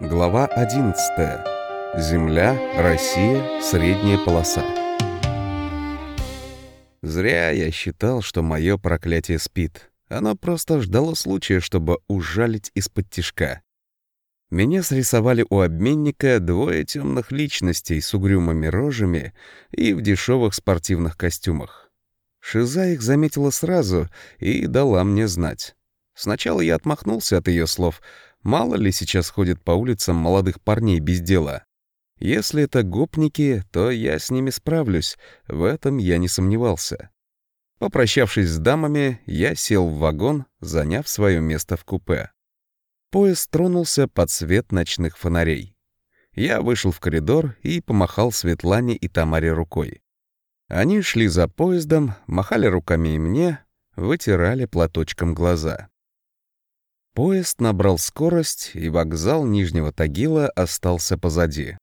Глава 11. Земля, Россия, средняя полоса. Зря я считал, что мое проклятие спит. Оно просто ждало случая, чтобы ужалить из-под тишка. Меня срисовали у обменника двое темных личностей с угрюмыми рожами и в дешевых спортивных костюмах. Шиза их заметила сразу и дала мне знать. Сначала я отмахнулся от ее слов, Мало ли сейчас ходит по улицам молодых парней без дела. Если это гопники, то я с ними справлюсь, в этом я не сомневался. Попрощавшись с дамами, я сел в вагон, заняв свое место в купе. Поезд тронулся под свет ночных фонарей. Я вышел в коридор и помахал Светлане и Тамаре рукой. Они шли за поездом, махали руками и мне, вытирали платочком глаза. Поезд набрал скорость, и вокзал Нижнего Тагила остался позади.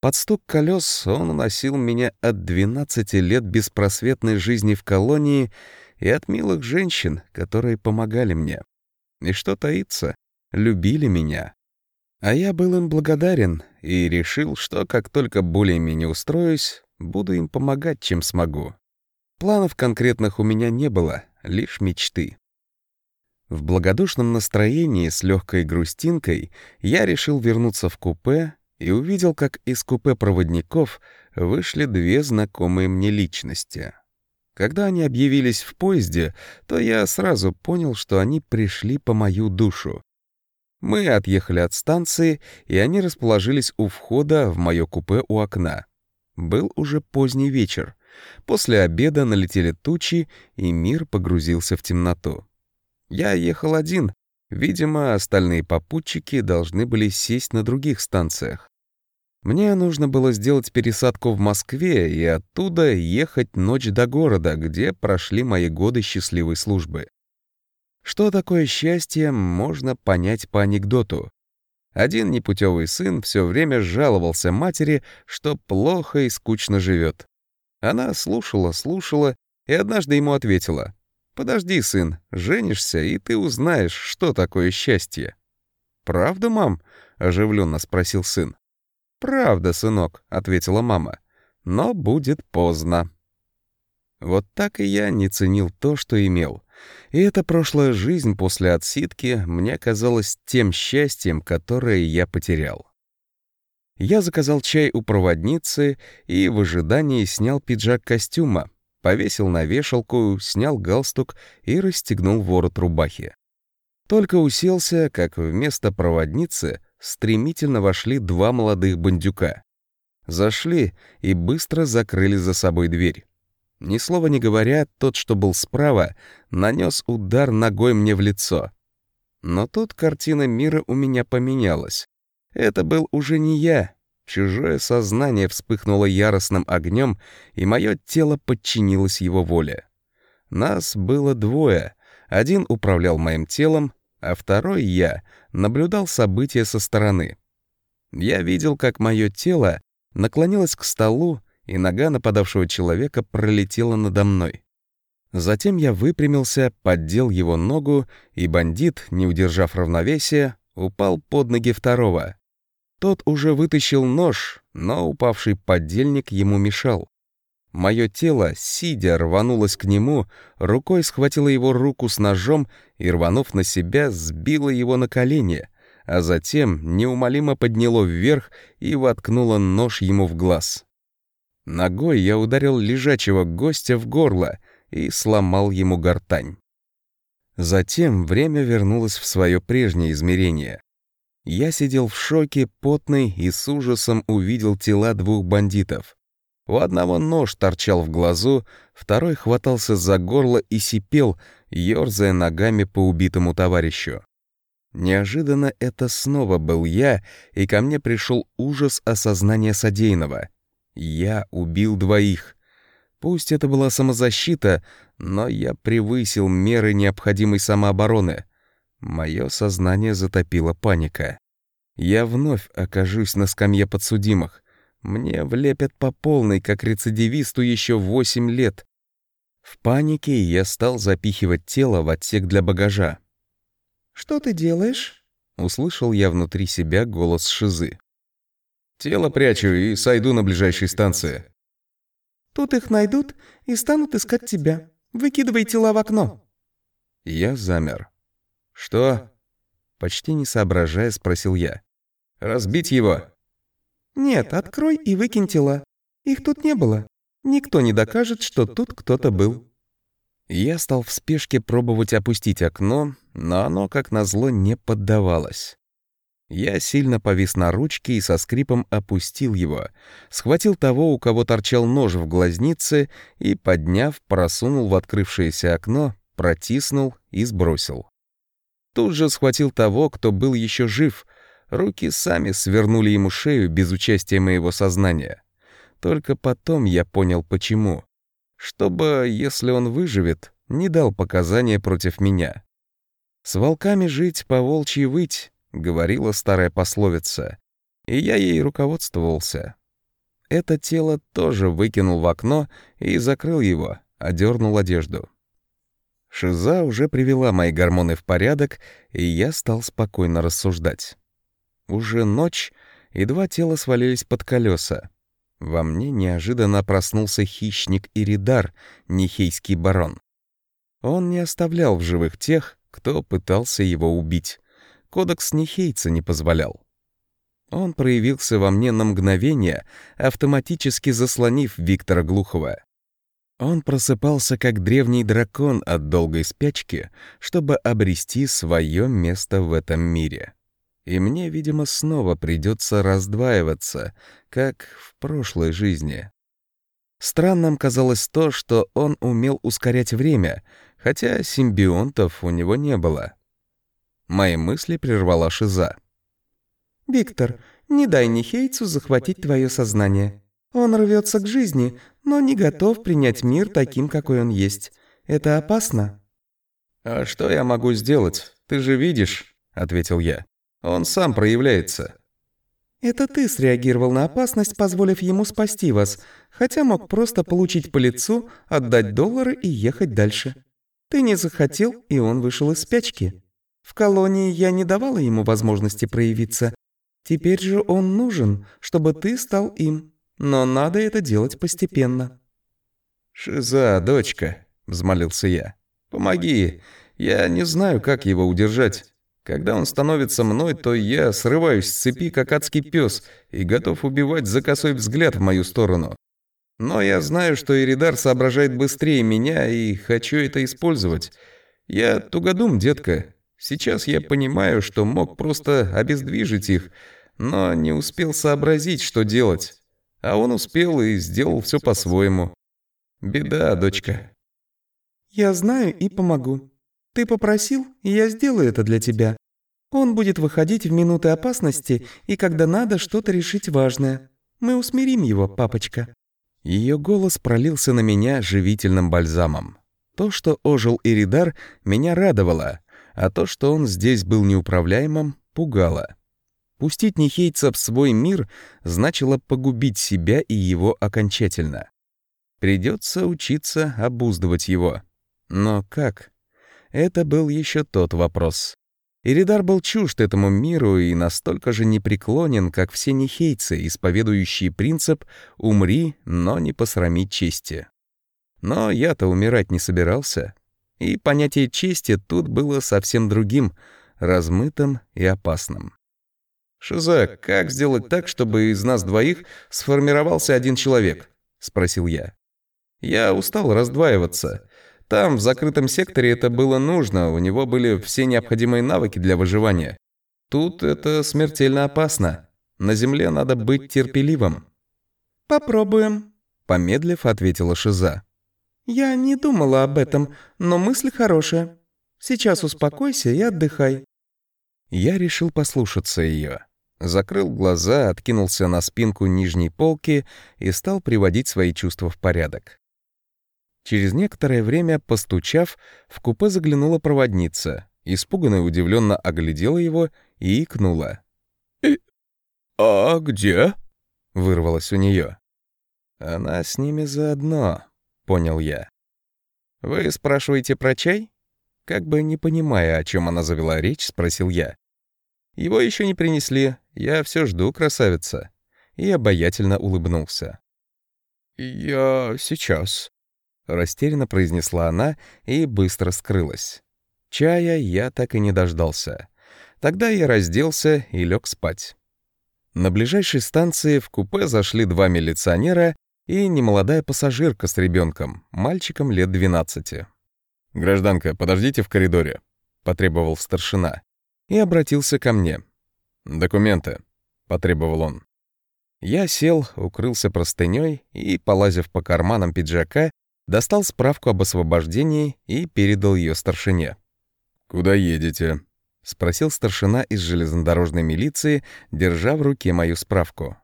Под стук колес он уносил меня от 12 лет беспросветной жизни в колонии и от милых женщин, которые помогали мне. И что таится, любили меня. А я был им благодарен и решил, что как только более-менее устроюсь, буду им помогать, чем смогу. Планов конкретных у меня не было, лишь мечты. В благодушном настроении с легкой грустинкой я решил вернуться в купе и увидел, как из купе проводников вышли две знакомые мне личности. Когда они объявились в поезде, то я сразу понял, что они пришли по мою душу. Мы отъехали от станции, и они расположились у входа в мое купе у окна. Был уже поздний вечер. После обеда налетели тучи, и мир погрузился в темноту. Я ехал один. Видимо, остальные попутчики должны были сесть на других станциях. Мне нужно было сделать пересадку в Москве и оттуда ехать ночь до города, где прошли мои годы счастливой службы. Что такое счастье, можно понять по анекдоту. Один непутевый сын все время жаловался матери, что плохо и скучно живет. Она слушала, слушала и однажды ему ответила. «Подожди, сын, женишься, и ты узнаешь, что такое счастье». «Правда, мам?» — оживленно спросил сын. «Правда, сынок», — ответила мама. «Но будет поздно». Вот так и я не ценил то, что имел. И эта прошлая жизнь после отсидки мне казалась тем счастьем, которое я потерял. Я заказал чай у проводницы и в ожидании снял пиджак костюма, повесил на вешалку, снял галстук и расстегнул ворот рубахи. Только уселся, как вместо проводницы стремительно вошли два молодых бандюка. Зашли и быстро закрыли за собой дверь. Ни слова не говоря, тот, что был справа, нанес удар ногой мне в лицо. Но тут картина мира у меня поменялась. Это был уже не я, Чужое сознание вспыхнуло яростным огнем, и мое тело подчинилось его воле. Нас было двое. Один управлял моим телом, а второй, я, наблюдал события со стороны. Я видел, как мое тело наклонилось к столу, и нога нападавшего человека пролетела надо мной. Затем я выпрямился, поддел его ногу, и бандит, не удержав равновесия, упал под ноги второго. Тот уже вытащил нож, но упавший подельник ему мешал. Мое тело, сидя, рванулось к нему, рукой схватило его руку с ножом и, рванув на себя, сбило его на колени, а затем неумолимо подняло вверх и воткнуло нож ему в глаз. Ногой я ударил лежачего гостя в горло и сломал ему гортань. Затем время вернулось в свое прежнее измерение. Я сидел в шоке, потный и с ужасом увидел тела двух бандитов. У одного нож торчал в глазу, второй хватался за горло и сипел, ерзая ногами по убитому товарищу. Неожиданно это снова был я, и ко мне пришел ужас осознания содеянного. Я убил двоих. Пусть это была самозащита, но я превысил меры необходимой самообороны. Мое сознание затопило паника. Я вновь окажусь на скамье подсудимых. Мне влепят по полной, как рецидивисту, еще восемь лет. В панике я стал запихивать тело в отсек для багажа. «Что ты делаешь?» услышал я внутри себя голос Шизы. «Тело прячу и сойду на ближайшей станции». «Тут их найдут и станут искать тебя. Выкидывай тела в окно». Я замер. «Что?» Почти не соображая, спросил я. «Разбить его?» «Нет, открой и выкинь тела. Их тут не было. Никто не докажет, что тут кто-то был». Я стал в спешке пробовать опустить окно, но оно, как назло, не поддавалось. Я сильно повис на ручке и со скрипом опустил его, схватил того, у кого торчал нож в глазнице, и, подняв, просунул в открывшееся окно, протиснул и сбросил. Тут же схватил того, кто был еще жив. Руки сами свернули ему шею без участия моего сознания. Только потом я понял, почему. Чтобы, если он выживет, не дал показания против меня. «С волками жить, по волчьи выть», — говорила старая пословица. И я ей руководствовался. Это тело тоже выкинул в окно и закрыл его, одернул одежду. Шиза уже привела мои гормоны в порядок, и я стал спокойно рассуждать. Уже ночь, и два тела свалились под колеса. Во мне неожиданно проснулся хищник Иридар, нехейский барон. Он не оставлял в живых тех, кто пытался его убить. Кодекс нехейца не позволял. Он проявился во мне на мгновение, автоматически заслонив Виктора Глухова. Он просыпался как древний дракон от долгой спячки, чтобы обрести свое место в этом мире. И мне, видимо, снова придется раздваиваться, как в прошлой жизни. Странным казалось то, что он умел ускорять время, хотя симбионтов у него не было. Мои мысли прервала Шиза. «Виктор, не дай Нихейцу захватить твое сознание. Он рвется к жизни, но не готов принять мир таким, какой он есть. Это опасно». «А что я могу сделать? Ты же видишь», — ответил я. «Он сам проявляется». «Это ты среагировал на опасность, позволив ему спасти вас, хотя мог просто получить по лицу, отдать доллары и ехать дальше. Ты не захотел, и он вышел из спячки. В колонии я не давала ему возможности проявиться. Теперь же он нужен, чтобы ты стал им». Но надо это делать постепенно. «Шиза, дочка», — взмолился я. «Помоги. Я не знаю, как его удержать. Когда он становится мной, то я срываюсь с цепи, как адский пес, и готов убивать за косой взгляд в мою сторону. Но я знаю, что Иридар соображает быстрее меня, и хочу это использовать. Я тугодум, детка. Сейчас я понимаю, что мог просто обездвижить их, но не успел сообразить, что делать. А он успел и сделал все по-своему. Беда, дочка. Я знаю и помогу. Ты попросил, и я сделаю это для тебя. Он будет выходить в минуты опасности и когда надо что-то решить важное. Мы усмирим его, папочка». Ее голос пролился на меня живительным бальзамом. То, что ожил Иридар, меня радовало, а то, что он здесь был неуправляемым, пугало. Пустить нехейца в свой мир значило погубить себя и его окончательно. Придется учиться обуздывать его. Но как? Это был еще тот вопрос. Иридар был чужд этому миру и настолько же непреклонен, как все нехейцы, исповедующие принцип «умри, но не посрами чести». Но я-то умирать не собирался. И понятие чести тут было совсем другим, размытым и опасным. «Шиза, как сделать так, чтобы из нас двоих сформировался один человек?» — спросил я. «Я устал раздваиваться. Там, в закрытом секторе, это было нужно, у него были все необходимые навыки для выживания. Тут это смертельно опасно. На Земле надо быть терпеливым». «Попробуем», — помедлив ответила Шиза. «Я не думала об этом, но мысль хорошая. Сейчас успокойся и отдыхай». Я решил послушаться ее закрыл глаза, откинулся на спинку нижней полки и стал приводить свои чувства в порядок. Через некоторое время, постучав, в купе заглянула проводница, испуганно и удивленно оглядела его и икнула. «И... «Э, а где?» — вырвалось у нее. «Она с ними заодно», — понял я. «Вы спрашиваете про чай?» Как бы не понимая, о чем она завела речь, спросил я. Его еще не принесли. Я все жду, красавица». И обаятельно улыбнулся. «Я сейчас», — растерянно произнесла она и быстро скрылась. Чая я так и не дождался. Тогда я разделся и лег спать. На ближайшей станции в купе зашли два милиционера и немолодая пассажирка с ребенком, мальчиком лет 12. «Гражданка, подождите в коридоре», — потребовал старшина. И обратился ко мне. «Документы», — потребовал он. Я сел, укрылся простыней и, полазив по карманам пиджака, достал справку об освобождении и передал ее старшине. «Куда едете?» — спросил старшина из железнодорожной милиции, держа в руке мою справку.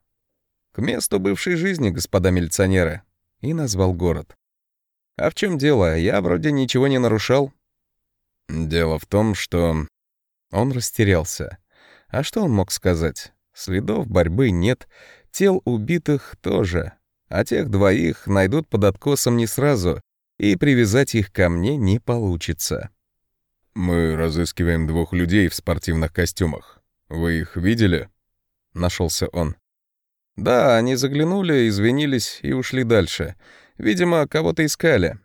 «К месту бывшей жизни, господа милиционеры», — и назвал город. «А в чем дело? Я вроде ничего не нарушал». «Дело в том, что...» Он растерялся. А что он мог сказать? Следов борьбы нет, тел убитых тоже. А тех двоих найдут под откосом не сразу, и привязать их ко мне не получится. «Мы разыскиваем двух людей в спортивных костюмах. Вы их видели?» Нашелся он. «Да, они заглянули, извинились и ушли дальше. Видимо, кого-то искали.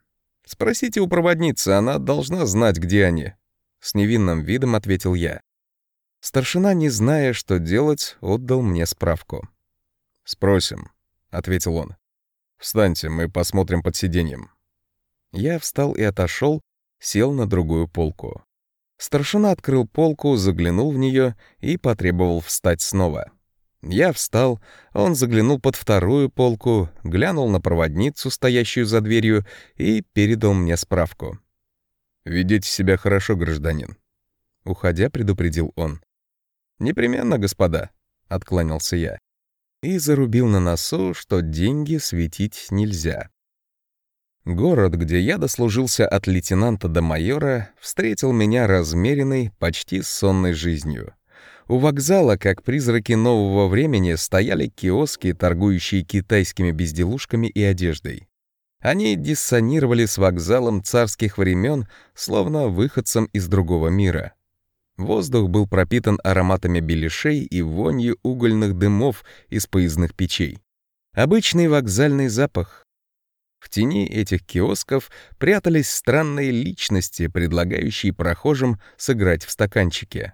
Спросите у проводницы, она должна знать, где они». С невинным видом ответил я. Старшина, не зная, что делать, отдал мне справку. «Спросим», — ответил он. «Встаньте, мы посмотрим под сиденьем». Я встал и отошел, сел на другую полку. Старшина открыл полку, заглянул в нее и потребовал встать снова. Я встал, он заглянул под вторую полку, глянул на проводницу, стоящую за дверью, и передал мне справку. «Ведите себя хорошо, гражданин», — уходя, предупредил он. «Непременно, господа», — откланялся я. И зарубил на носу, что деньги светить нельзя. Город, где я дослужился от лейтенанта до майора, встретил меня размеренной, почти сонной жизнью. У вокзала, как призраки нового времени, стояли киоски, торгующие китайскими безделушками и одеждой. Они диссонировали с вокзалом царских времен, словно выходцем из другого мира. Воздух был пропитан ароматами беляшей и вонью угольных дымов из поездных печей. Обычный вокзальный запах, в тени этих киосков прятались странные личности, предлагающие прохожим сыграть в стаканчике.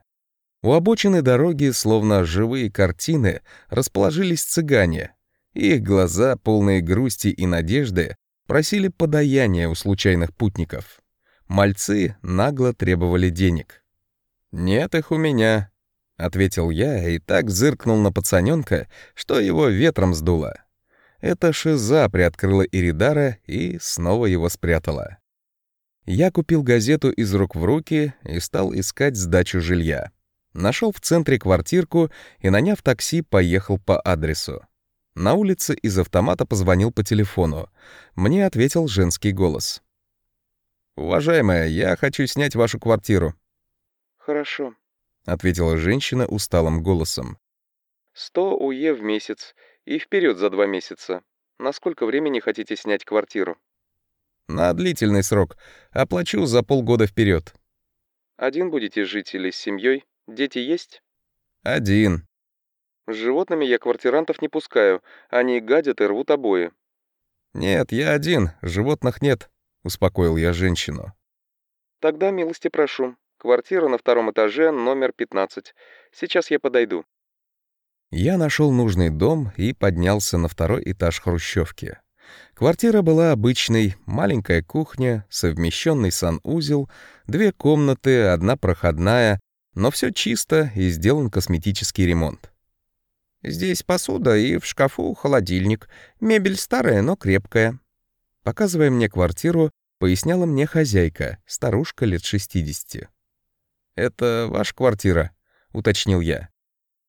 У обочины дороги, словно живые картины, расположились цыгане. Их глаза, полные грусти и надежды, просили подаяния у случайных путников. Мальцы нагло требовали денег. «Нет их у меня», — ответил я и так зыркнул на пацаненка, что его ветром сдуло. Эта шиза приоткрыла Иридара и снова его спрятала. Я купил газету из рук в руки и стал искать сдачу жилья. Нашел в центре квартирку и, наняв такси, поехал по адресу. На улице из автомата позвонил по телефону. Мне ответил женский голос. «Уважаемая, я хочу снять вашу квартиру». «Хорошо», — ответила женщина усталым голосом. «Сто УЕ в месяц. И вперед за два месяца. На сколько времени хотите снять квартиру? На длительный срок. Оплачу за полгода вперед. Один будете жить или с семьей? Дети есть? Один. С животными я квартирантов не пускаю. Они гадят и рвут обои. Нет, я один. Животных нет. Успокоил я женщину. Тогда милости прошу. Квартира на втором этаже, номер 15. Сейчас я подойду. Я нашел нужный дом и поднялся на второй этаж хрущевки. Квартира была обычной, маленькая кухня, совмещенный санузел, две комнаты, одна проходная, но все чисто и сделан косметический ремонт. «Здесь посуда и в шкафу холодильник. Мебель старая, но крепкая». Показывая мне квартиру, поясняла мне хозяйка, старушка лет 60. «Это ваша квартира», — уточнил я.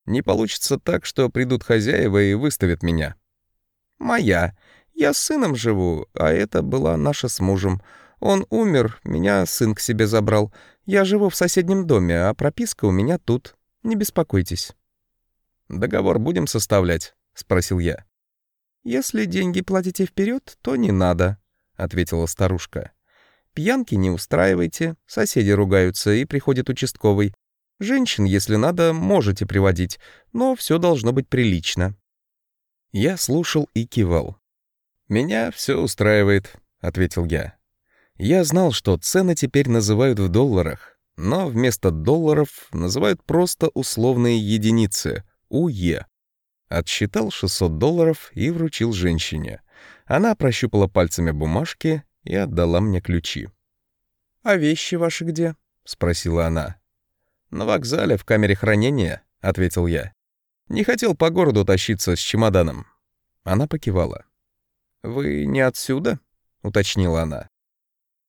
Не получится так, что придут хозяева и выставят меня. Моя. Я с сыном живу, а это была наша с мужем. Он умер, меня сын к себе забрал. Я живу в соседнем доме, а прописка у меня тут. Не беспокойтесь. Договор будем составлять, спросил я. Если деньги платите вперед, то не надо, ответила старушка. Пьянки не устраивайте, соседи ругаются и приходит участковый. Женщин, если надо, можете приводить, но все должно быть прилично». Я слушал и кивал. «Меня все устраивает», — ответил я. Я знал, что цены теперь называют в долларах, но вместо долларов называют просто условные единицы — УЕ. Отсчитал 600 долларов и вручил женщине. Она прощупала пальцами бумажки и отдала мне ключи. «А вещи ваши где?» — спросила она. «На вокзале, в камере хранения», — ответил я. «Не хотел по городу тащиться с чемоданом». Она покивала. «Вы не отсюда?» — уточнила она.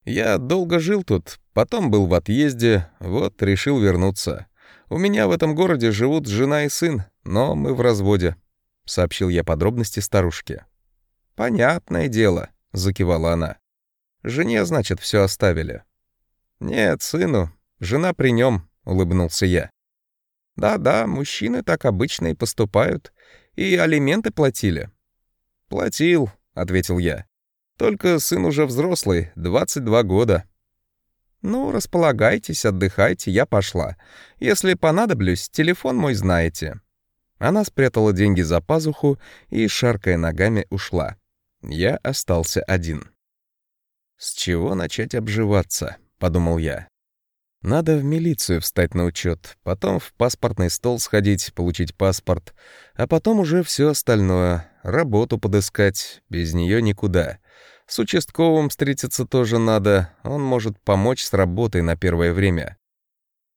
«Я долго жил тут, потом был в отъезде, вот решил вернуться. У меня в этом городе живут жена и сын, но мы в разводе», — сообщил я подробности старушке. «Понятное дело», — закивала она. «Жене, значит, все оставили». «Нет, сыну. Жена при нем, улыбнулся я. «Да-да, мужчины так обычно и поступают. И алименты платили». «Платил», — ответил я. «Только сын уже взрослый, 22 года». «Ну, располагайтесь, отдыхайте, я пошла. Если понадоблюсь, телефон мой знаете». Она спрятала деньги за пазуху и, шаркая ногами, ушла. Я остался один. «С чего начать обживаться?» — подумал я. Надо в милицию встать на учет, потом в паспортный стол сходить, получить паспорт, а потом уже все остальное, работу подыскать, без нее никуда. С участковым встретиться тоже надо, он может помочь с работой на первое время.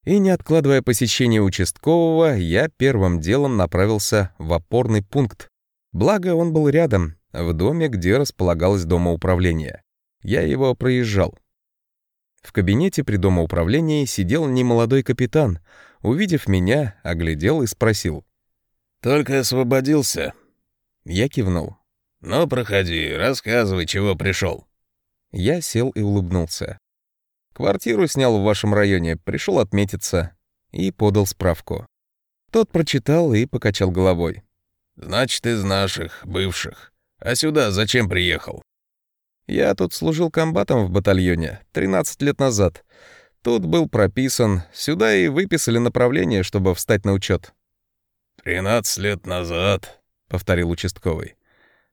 И не откладывая посещение участкового, я первым делом направился в опорный пункт. Благо, он был рядом, в доме, где располагалось домоуправление. Я его проезжал. В кабинете при домоуправлении сидел немолодой капитан. Увидев меня, оглядел и спросил. «Только освободился?» Я кивнул. «Ну, проходи, рассказывай, чего пришел». Я сел и улыбнулся. «Квартиру снял в вашем районе, пришел отметиться». И подал справку. Тот прочитал и покачал головой. «Значит, из наших, бывших. А сюда зачем приехал?» Я тут служил комбатом в батальоне 13 лет назад. Тут был прописан, сюда и выписали направление, чтобы встать на учет. «Тринадцать лет назад», — повторил участковый.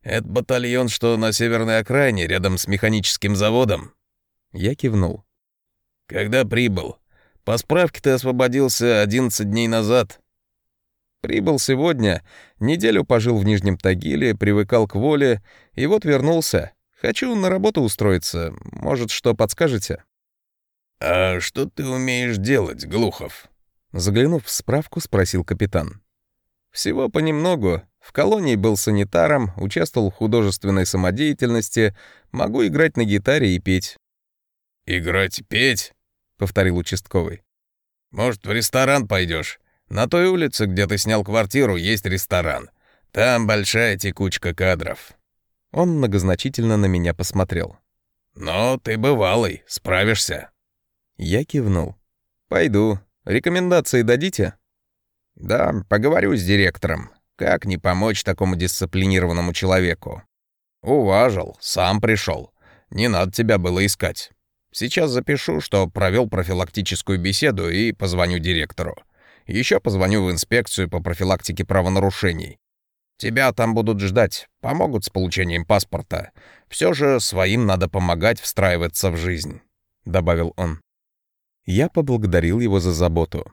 «Это батальон, что на северной окраине, рядом с механическим заводом?» Я кивнул. «Когда прибыл? По справке ты освободился 11 дней назад». «Прибыл сегодня, неделю пожил в Нижнем Тагиле, привыкал к воле, и вот вернулся. Хочу на работу устроиться. Может, что подскажете?» «А что ты умеешь делать, Глухов?» Заглянув в справку, спросил капитан. «Всего понемногу. В колонии был санитаром, участвовал в художественной самодеятельности, могу играть на гитаре и петь». «Играть и петь?» — повторил участковый. «Может, в ресторан пойдешь? На той улице, где ты снял квартиру, есть ресторан. Там большая текучка кадров. Он многозначительно на меня посмотрел. «Но ты бывалый, справишься». Я кивнул. «Пойду. Рекомендации дадите?» «Да, поговорю с директором. Как не помочь такому дисциплинированному человеку?» «Уважил, сам пришел. Не надо тебя было искать. Сейчас запишу, что провел профилактическую беседу и позвоню директору. Еще позвоню в инспекцию по профилактике правонарушений. Тебя там будут ждать, помогут с получением паспорта. Все же своим надо помогать встраиваться в жизнь», — добавил он. Я поблагодарил его за заботу.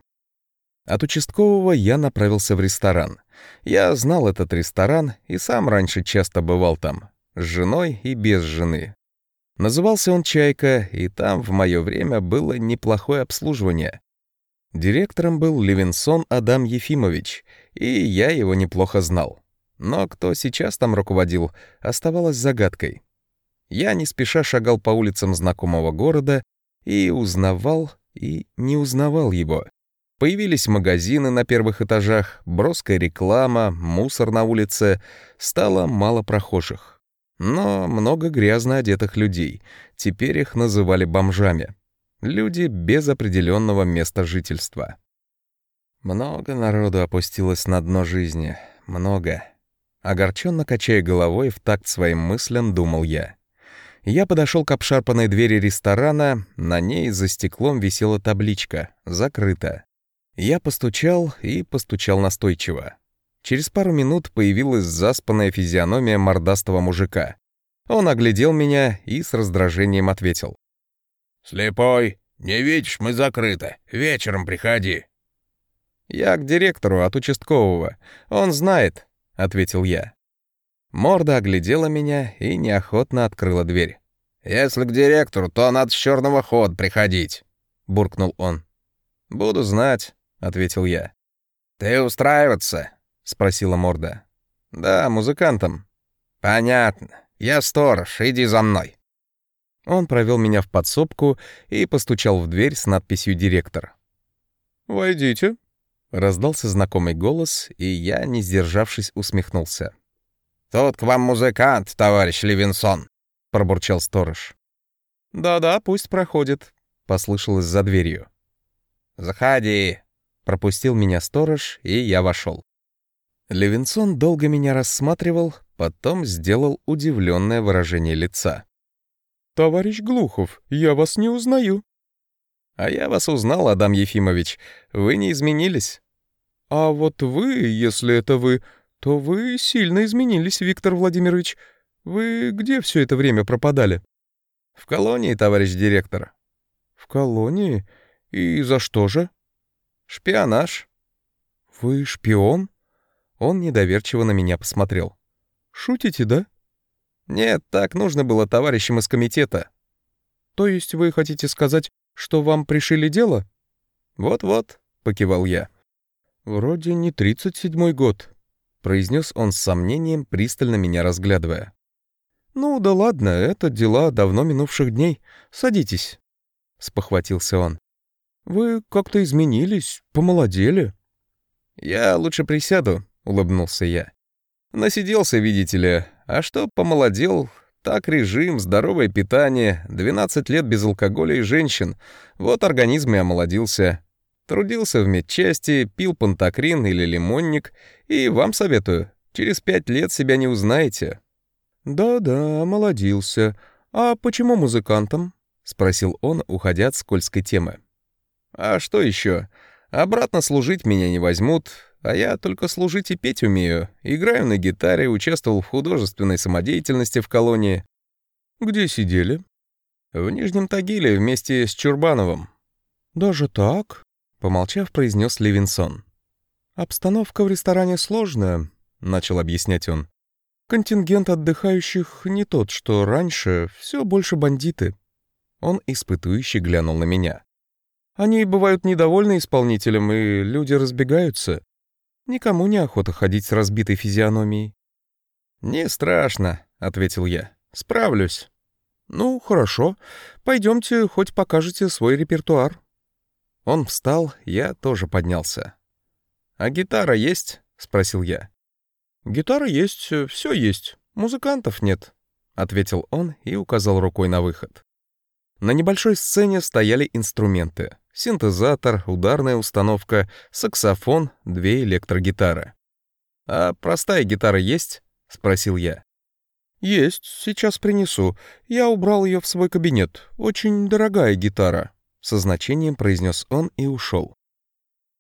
От участкового я направился в ресторан. Я знал этот ресторан и сам раньше часто бывал там, с женой и без жены. Назывался он «Чайка», и там в мое время было неплохое обслуживание. Директором был Левинсон Адам Ефимович, и я его неплохо знал. Но кто сейчас там руководил, оставалось загадкой. Я не спеша шагал по улицам знакомого города и узнавал и не узнавал его. Появились магазины на первых этажах, броская реклама, мусор на улице, стало мало прохожих. Но много грязно одетых людей, теперь их называли бомжами. Люди без определенного места жительства. Много народу опустилось на дно жизни, много. Огорченно качая головой, в такт своим мыслям думал я. Я подошел к обшарпанной двери ресторана, на ней за стеклом висела табличка «Закрыто». Я постучал и постучал настойчиво. Через пару минут появилась заспанная физиономия мордастого мужика. Он оглядел меня и с раздражением ответил. «Слепой, не видишь, мы закрыты. Вечером приходи». «Я к директору от участкового. Он знает», — ответил я. Морда оглядела меня и неохотно открыла дверь. «Если к директору, то надо с черного хода приходить», — буркнул он. «Буду знать», — ответил я. «Ты устраиваться?» — спросила Морда. «Да, музыкантом». «Понятно. Я сторож, иди за мной». Он провел меня в подсобку и постучал в дверь с надписью «Директор». «Войдите», — раздался знакомый голос, и я, не сдержавшись, усмехнулся. «Тут к вам музыкант, товарищ Левинсон», — пробурчал сторож. «Да-да, пусть проходит», — послышалось за дверью. «Заходи», — пропустил меня сторож, и я вошел. Левинсон долго меня рассматривал, потом сделал удивленное выражение лица. «Товарищ Глухов, я вас не узнаю». «А я вас узнал, Адам Ефимович. Вы не изменились». «А вот вы, если это вы, то вы сильно изменились, Виктор Владимирович. Вы где все это время пропадали?» «В колонии, товарищ директор». «В колонии? И за что же?» «Шпионаж». «Вы шпион?» Он недоверчиво на меня посмотрел. «Шутите, да?» «Нет, так нужно было товарищам из комитета». «То есть вы хотите сказать, что вам пришили дело?» «Вот-вот», — покивал я. «Вроде не тридцать седьмой год», — произнес он с сомнением, пристально меня разглядывая. «Ну да ладно, это дела давно минувших дней. Садитесь», — спохватился он. «Вы как-то изменились, помолодели». «Я лучше присяду», — улыбнулся я. «Насиделся, видите ли, а что помолодел, так режим, здоровое питание, 12 лет без алкоголя и женщин. Вот организм и омолодился. Трудился в медчасти, пил пантокрин или лимонник, и вам советую, через пять лет себя не узнаете». «Да-да, омолодился. А почему музыкантом?» — спросил он, уходя от скользкой темы. «А что еще? Обратно служить меня не возьмут, а я только служить и петь умею. Играю на гитаре, участвовал в художественной самодеятельности в колонии. Где сидели? В Нижнем Тагиле вместе с Чурбановым. Даже так? Помолчав, произнес Левинсон. Обстановка в ресторане сложная, начал объяснять он. Контингент отдыхающих не тот, что раньше, все больше бандиты. Он испытующе глянул на меня. Они бывают недовольны исполнителем, и люди разбегаются. Никому не охота ходить с разбитой физиономией. «Не страшно», — ответил я. «Справлюсь». «Ну, хорошо. Пойдемте, хоть покажете свой репертуар». Он встал, я тоже поднялся. «А гитара есть?» — спросил я. «Гитара есть, все есть. Музыкантов нет», — ответил он и указал рукой на выход. На небольшой сцене стояли инструменты синтезатор, ударная установка, саксофон, две электрогитары. «А простая гитара есть?» — спросил я. «Есть, сейчас принесу. Я убрал ее в свой кабинет. Очень дорогая гитара», — со значением произнес он и ушел.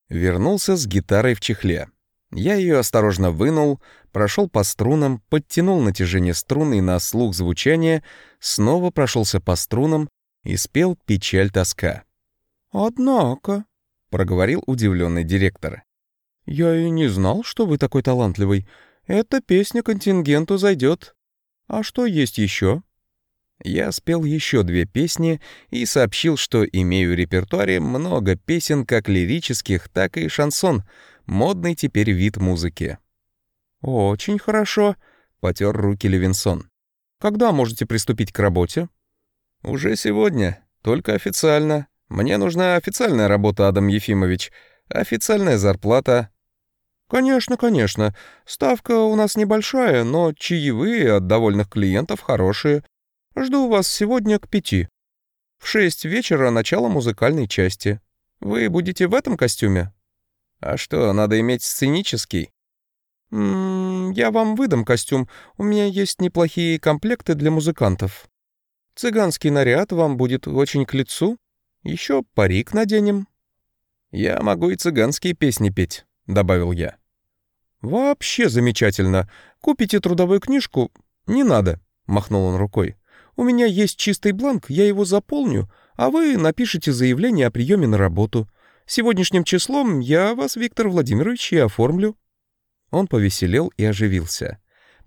Вернулся с гитарой в чехле. Я ее осторожно вынул, прошел по струнам, подтянул натяжение струны на слух звучания, снова прошелся по струнам и спел «Печаль тоска». «Однако», — проговорил удивленный директор. «Я и не знал, что вы такой талантливый. Эта песня контингенту зайдет. А что есть еще?» Я спел еще две песни и сообщил, что имею в репертуаре много песен как лирических, так и шансон, модный теперь вид музыки. «Очень хорошо», — потер руки Левинсон. «Когда можете приступить к работе?» «Уже сегодня, только официально. Мне нужна официальная работа, Адам Ефимович. Официальная зарплата. Конечно, конечно. Ставка у нас небольшая, но чаевые от довольных клиентов хорошие. Жду вас сегодня к пяти. В шесть вечера начало музыкальной части. Вы будете в этом костюме? А что, надо иметь сценический? М -м, я вам выдам костюм. У меня есть неплохие комплекты для музыкантов. Цыганский наряд вам будет очень к лицу. Еще парик наденем». «Я могу и цыганские песни петь», — добавил я. «Вообще замечательно. Купите трудовую книжку? Не надо», — махнул он рукой. «У меня есть чистый бланк, я его заполню, а вы напишите заявление о приеме на работу. Сегодняшним числом я вас, Виктор Владимирович, и оформлю». Он повеселел и оживился.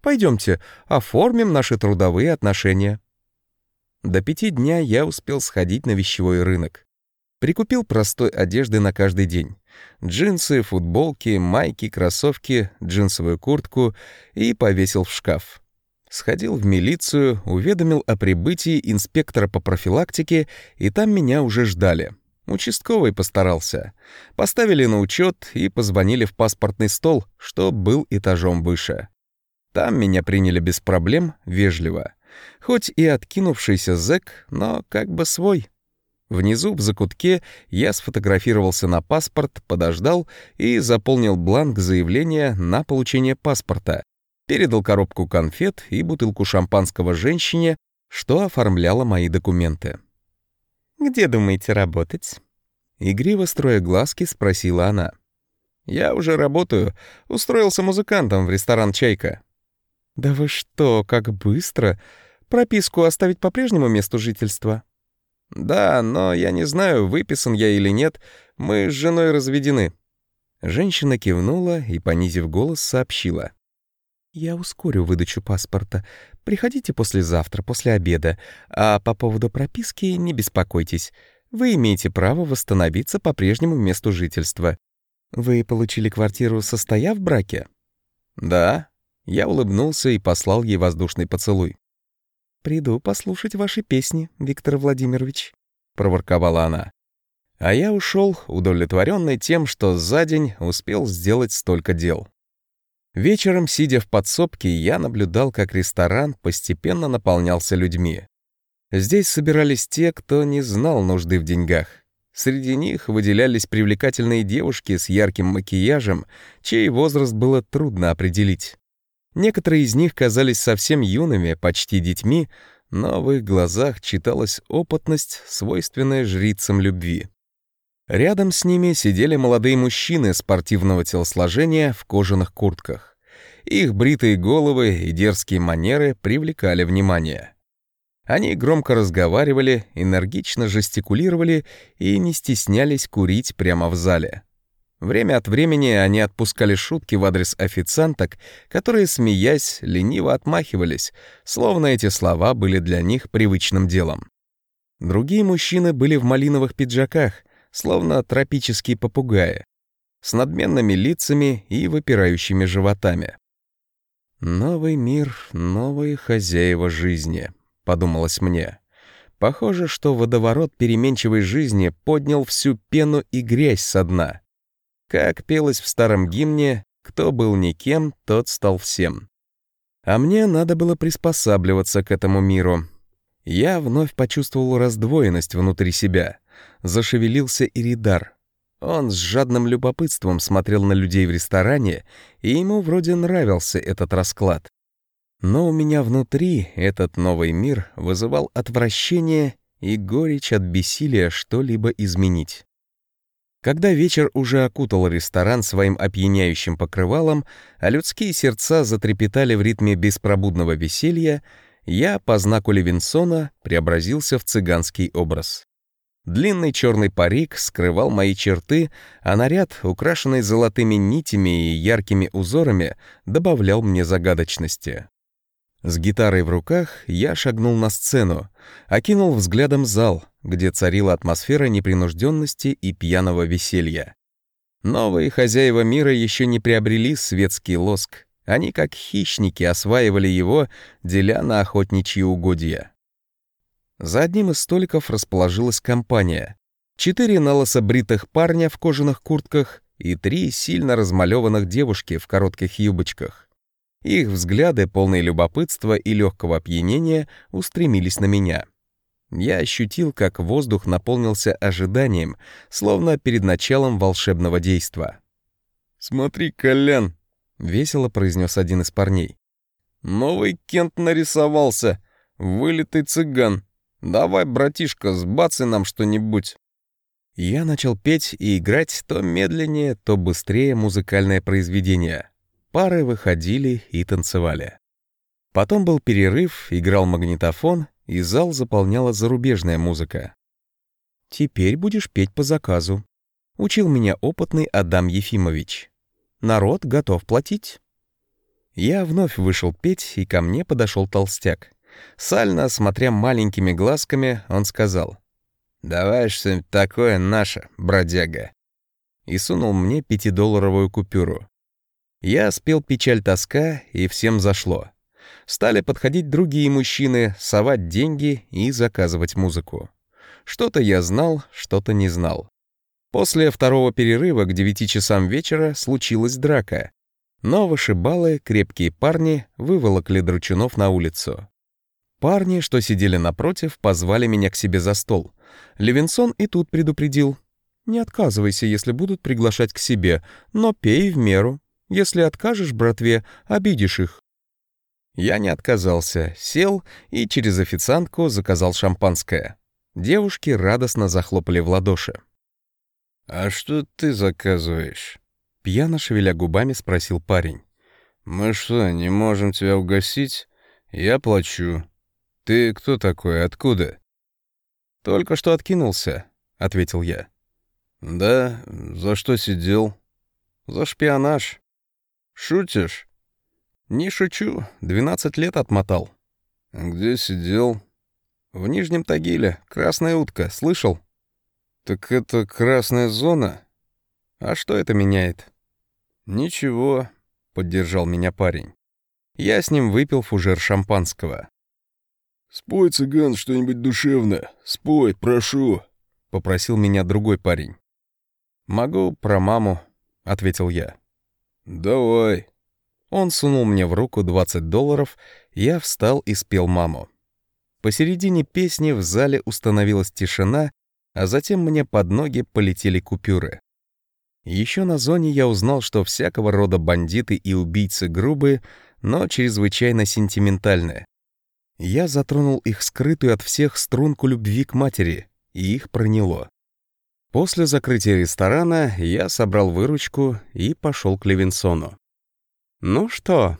«Пойдемте, оформим наши трудовые отношения». До пяти дня я успел сходить на вещевой рынок. Прикупил простой одежды на каждый день. Джинсы, футболки, майки, кроссовки, джинсовую куртку и повесил в шкаф. Сходил в милицию, уведомил о прибытии инспектора по профилактике, и там меня уже ждали. Участковый постарался. Поставили на учет и позвонили в паспортный стол, что был этажом выше. Там меня приняли без проблем, вежливо. Хоть и откинувшийся зэк, но как бы свой. Внизу, в закутке, я сфотографировался на паспорт, подождал и заполнил бланк заявления на получение паспорта. Передал коробку конфет и бутылку шампанского женщине, что оформляла мои документы. «Где думаете работать?» Игриво строя глазки, спросила она. «Я уже работаю. Устроился музыкантом в ресторан «Чайка». «Да вы что, как быстро! Прописку оставить по прежнему месту жительства?» «Да, но я не знаю, выписан я или нет. Мы с женой разведены». Женщина кивнула и, понизив голос, сообщила. «Я ускорю выдачу паспорта. Приходите послезавтра, после обеда. А по поводу прописки не беспокойтесь. Вы имеете право восстановиться по прежнему месту жительства. Вы получили квартиру, состояв в браке?» «Да». Я улыбнулся и послал ей воздушный поцелуй. «Приду послушать ваши песни, Виктор Владимирович», — проворковала она. А я ушел, удовлетворенный тем, что за день успел сделать столько дел. Вечером, сидя в подсобке, я наблюдал, как ресторан постепенно наполнялся людьми. Здесь собирались те, кто не знал нужды в деньгах. Среди них выделялись привлекательные девушки с ярким макияжем, чей возраст было трудно определить. Некоторые из них казались совсем юными, почти детьми, но в их глазах читалась опытность, свойственная жрицам любви. Рядом с ними сидели молодые мужчины спортивного телосложения в кожаных куртках. Их бритые головы и дерзкие манеры привлекали внимание. Они громко разговаривали, энергично жестикулировали и не стеснялись курить прямо в зале. Время от времени они отпускали шутки в адрес официанток, которые, смеясь, лениво отмахивались, словно эти слова были для них привычным делом. Другие мужчины были в малиновых пиджаках, словно тропические попугаи, с надменными лицами и выпирающими животами. «Новый мир, новые хозяева жизни», — подумалось мне. Похоже, что водоворот переменчивой жизни поднял всю пену и грязь со дна. Как пелось в старом гимне, кто был никем, тот стал всем. А мне надо было приспосабливаться к этому миру. Я вновь почувствовал раздвоенность внутри себя. Зашевелился Иридар. Он с жадным любопытством смотрел на людей в ресторане, и ему вроде нравился этот расклад. Но у меня внутри этот новый мир вызывал отвращение и горечь от бессилия что-либо изменить. Когда вечер уже окутал ресторан своим опьяняющим покрывалом, а людские сердца затрепетали в ритме беспробудного веселья, я по знаку Левинсона преобразился в цыганский образ. Длинный черный парик скрывал мои черты, а наряд, украшенный золотыми нитями и яркими узорами, добавлял мне загадочности. С гитарой в руках я шагнул на сцену, окинул взглядом зал, где царила атмосфера непринужденности и пьяного веселья. Новые хозяева мира еще не приобрели светский лоск. Они, как хищники, осваивали его, деля на охотничьи угодья. За одним из столиков расположилась компания. Четыре налысо бритых парня в кожаных куртках и три сильно размалеванных девушки в коротких юбочках. Их взгляды, полные любопытства и легкого опьянения, устремились на меня. Я ощутил, как воздух наполнился ожиданием, словно перед началом волшебного действа. «Смотри, Колян!» — весело произнес один из парней. «Новый Кент нарисовался! Вылитый цыган! Давай, братишка, сбацай нам что-нибудь!» Я начал петь и играть то медленнее, то быстрее музыкальное произведение. Пары выходили и танцевали. Потом был перерыв, играл магнитофон, и зал заполняла зарубежная музыка. «Теперь будешь петь по заказу», — учил меня опытный Адам Ефимович. «Народ готов платить». Я вновь вышел петь, и ко мне подошел толстяк. Сально, смотря маленькими глазками, он сказал — «Давай что-нибудь такое наше, бродяга». И сунул мне пятидолларовую купюру. Я спел «Печаль тоска», и всем зашло. Стали подходить другие мужчины, совать деньги и заказывать музыку. Что-то я знал, что-то не знал. После второго перерыва к девяти часам вечера случилась драка. Но вышибалы, крепкие парни, выволокли дручунов на улицу. Парни, что сидели напротив, позвали меня к себе за стол. Левинсон и тут предупредил. «Не отказывайся, если будут приглашать к себе, но пей в меру. Если откажешь братве, обидишь их». Я не отказался, сел и через официантку заказал шампанское. Девушки радостно захлопали в ладоши. «А что ты заказываешь?» Пьяно шевеля губами спросил парень. «Мы что, не можем тебя угостить? Я плачу. Ты кто такой, откуда?» «Только что откинулся», — ответил я. «Да? За что сидел?» «За шпионаж». «Шутишь?» «Не шучу. Двенадцать лет отмотал». «Где сидел?» «В Нижнем Тагиле. Красная утка. Слышал?» «Так это красная зона?» «А что это меняет?» «Ничего», — поддержал меня парень. Я с ним выпил фужер шампанского. «Спой, цыган, что-нибудь душевное. Спой, прошу», — попросил меня другой парень. «Могу про маму», — ответил я. «Давай». Он сунул мне в руку 20 долларов, я встал и спел маму. Посередине песни в зале установилась тишина, а затем мне под ноги полетели купюры. Еще на зоне я узнал, что всякого рода бандиты и убийцы грубые, но чрезвычайно сентиментальные. Я затронул их скрытую от всех струнку любви к матери, и их проняло. После закрытия ресторана я собрал выручку и пошел к Левинсону. «Ну что?»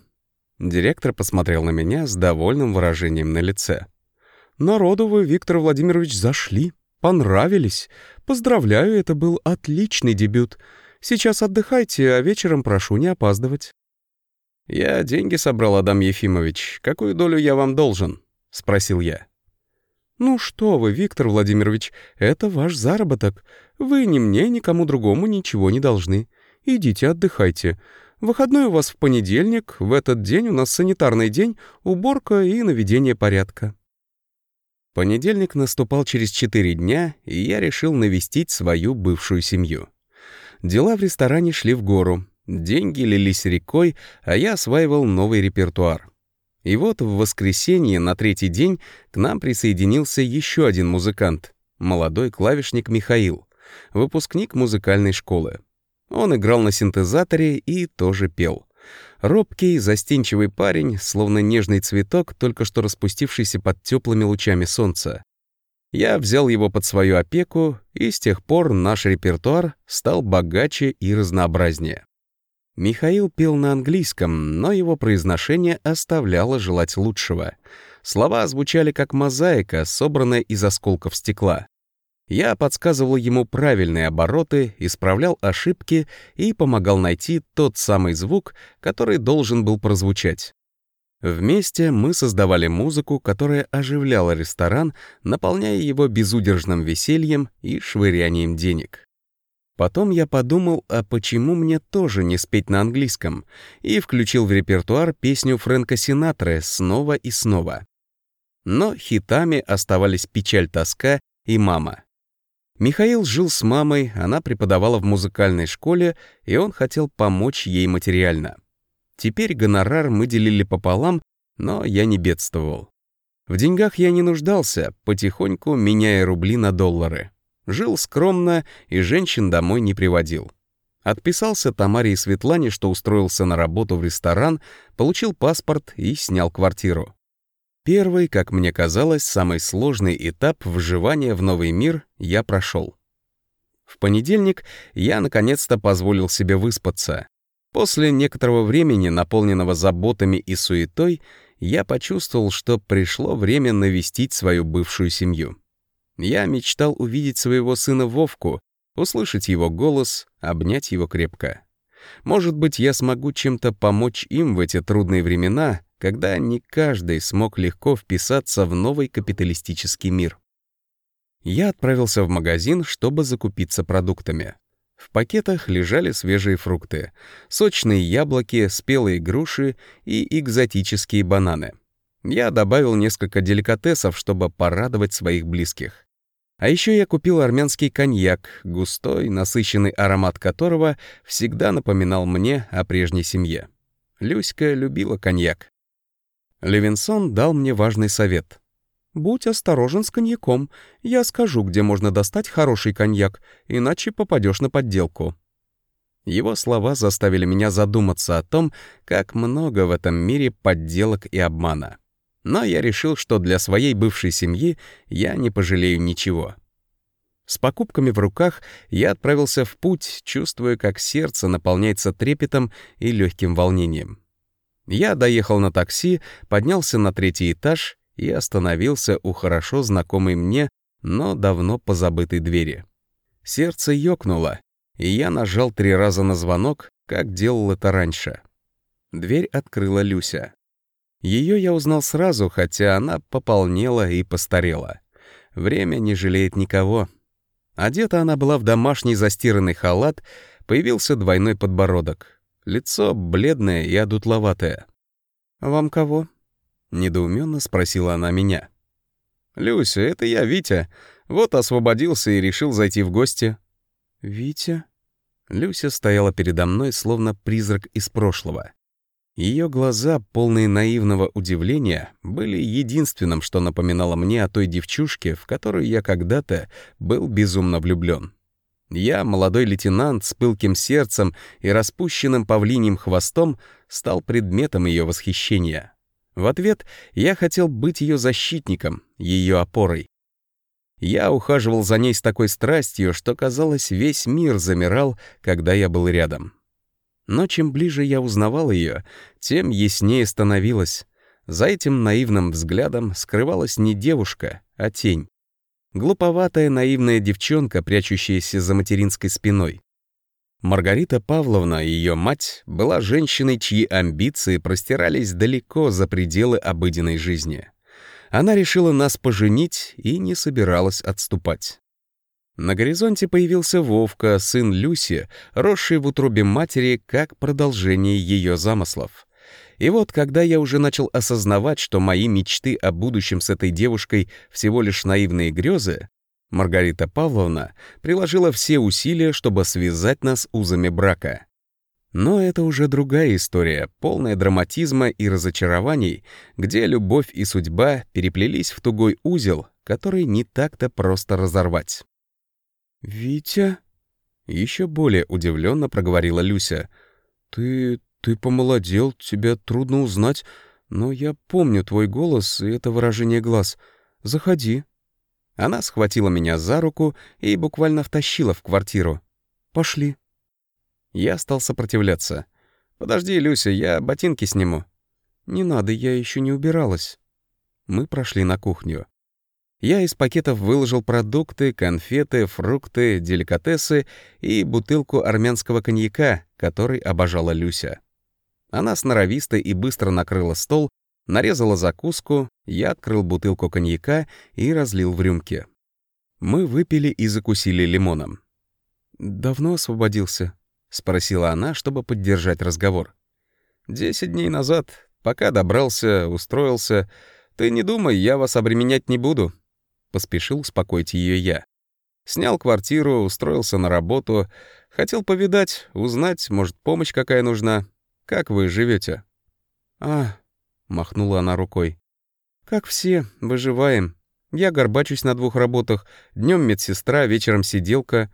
Директор посмотрел на меня с довольным выражением на лице. «Народу вы, Виктор Владимирович, зашли, понравились. Поздравляю, это был отличный дебют. Сейчас отдыхайте, а вечером прошу не опаздывать». «Я деньги собрал, Адам Ефимович. Какую долю я вам должен?» — спросил я. «Ну что вы, Виктор Владимирович, это ваш заработок. Вы ни мне, ни кому другому ничего не должны. Идите отдыхайте. Выходной у вас в понедельник, в этот день у нас санитарный день, уборка и наведение порядка». Понедельник наступал через четыре дня, и я решил навестить свою бывшую семью. Дела в ресторане шли в гору, Деньги лились рекой, а я осваивал новый репертуар. И вот в воскресенье на третий день к нам присоединился еще один музыкант, молодой клавишник Михаил, выпускник музыкальной школы. Он играл на синтезаторе и тоже пел. Робкий, застенчивый парень, словно нежный цветок, только что распустившийся под теплыми лучами солнца. Я взял его под свою опеку, и с тех пор наш репертуар стал богаче и разнообразнее. Михаил пел на английском, но его произношение оставляло желать лучшего. Слова звучали как мозаика, собранная из осколков стекла. Я подсказывал ему правильные обороты, исправлял ошибки и помогал найти тот самый звук, который должен был прозвучать. Вместе мы создавали музыку, которая оживляла ресторан, наполняя его безудержным весельем и швырянием денег. Потом я подумал, а почему мне тоже не спеть на английском, и включил в репертуар песню Фрэнка Синатры снова и снова. Но хитами оставались «Печаль, тоска» и «Мама». Михаил жил с мамой, она преподавала в музыкальной школе, и он хотел помочь ей материально. Теперь гонорар мы делили пополам, но я не бедствовал. В деньгах я не нуждался, потихоньку меняя рубли на доллары. Жил скромно и женщин домой не приводил. Отписался Тамаре и Светлане, что устроился на работу в ресторан, получил паспорт и снял квартиру. Первый, как мне казалось, самый сложный этап вживания в новый мир я прошел. В понедельник я наконец-то позволил себе выспаться. После некоторого времени, наполненного заботами и суетой, я почувствовал, что пришло время навестить свою бывшую семью. Я мечтал увидеть своего сына Вовку, услышать его голос, обнять его крепко. Может быть, я смогу чем-то помочь им в эти трудные времена, когда не каждый смог легко вписаться в новый капиталистический мир. Я отправился в магазин, чтобы закупиться продуктами. В пакетах лежали свежие фрукты, сочные яблоки, спелые груши и экзотические бананы. Я добавил несколько деликатесов, чтобы порадовать своих близких. А еще я купил армянский коньяк, густой, насыщенный аромат которого всегда напоминал мне о прежней семье. Люська любила коньяк. Левинсон дал мне важный совет. «Будь осторожен с коньяком. Я скажу, где можно достать хороший коньяк, иначе попадешь на подделку». Его слова заставили меня задуматься о том, как много в этом мире подделок и обмана но я решил, что для своей бывшей семьи я не пожалею ничего. С покупками в руках я отправился в путь, чувствуя, как сердце наполняется трепетом и легким волнением. Я доехал на такси, поднялся на третий этаж и остановился у хорошо знакомой мне, но давно позабытой двери. Сердце ёкнуло, и я нажал три раза на звонок, как делал это раньше. Дверь открыла Люся. Ее я узнал сразу, хотя она пополнела и постарела. Время не жалеет никого. Одета она была в домашний застиранный халат, появился двойной подбородок. Лицо бледное и одутловатое. «Вам кого?» — недоуменно спросила она меня. «Люся, это я, Витя. Вот освободился и решил зайти в гости». «Витя?» Люся стояла передо мной, словно призрак из прошлого. Ее глаза, полные наивного удивления, были единственным, что напоминало мне о той девчушке, в которую я когда-то был безумно влюблен. Я, молодой лейтенант с пылким сердцем и распущенным павлиним хвостом, стал предметом ее восхищения. В ответ я хотел быть ее защитником, ее опорой. Я ухаживал за ней с такой страстью, что, казалось, весь мир замирал, когда я был рядом. Но чем ближе я узнавал ее, тем яснее становилось. За этим наивным взглядом скрывалась не девушка, а тень. Глуповатая наивная девчонка, прячущаяся за материнской спиной. Маргарита Павловна, ее мать, была женщиной, чьи амбиции простирались далеко за пределы обыденной жизни. Она решила нас поженить и не собиралась отступать. На горизонте появился Вовка, сын Люси, росший в утробе матери как продолжение ее замыслов. И вот, когда я уже начал осознавать, что мои мечты о будущем с этой девушкой всего лишь наивные грезы, Маргарита Павловна приложила все усилия, чтобы связать нас узами брака. Но это уже другая история, полная драматизма и разочарований, где любовь и судьба переплелись в тугой узел, который не так-то просто разорвать. «Витя?» — еще более удивленно проговорила Люся. «Ты... ты помолодел, тебя трудно узнать, но я помню твой голос и это выражение глаз. Заходи». Она схватила меня за руку и буквально втащила в квартиру. «Пошли». Я стал сопротивляться. «Подожди, Люся, я ботинки сниму». «Не надо, я еще не убиралась». Мы прошли на кухню. Я из пакетов выложил продукты, конфеты, фрукты, деликатесы и бутылку армянского коньяка, который обожала Люся. Она сноровисто и быстро накрыла стол, нарезала закуску, я открыл бутылку коньяка и разлил в рюмки. Мы выпили и закусили лимоном. «Давно освободился?» — спросила она, чтобы поддержать разговор. «Десять дней назад. Пока добрался, устроился. Ты не думай, я вас обременять не буду. — поспешил успокоить ее я. Снял квартиру, устроился на работу. Хотел повидать, узнать, может, помощь какая нужна. Как вы живете? «А», — махнула она рукой. «Как все, выживаем. Я горбачусь на двух работах. Днем медсестра, вечером сиделка.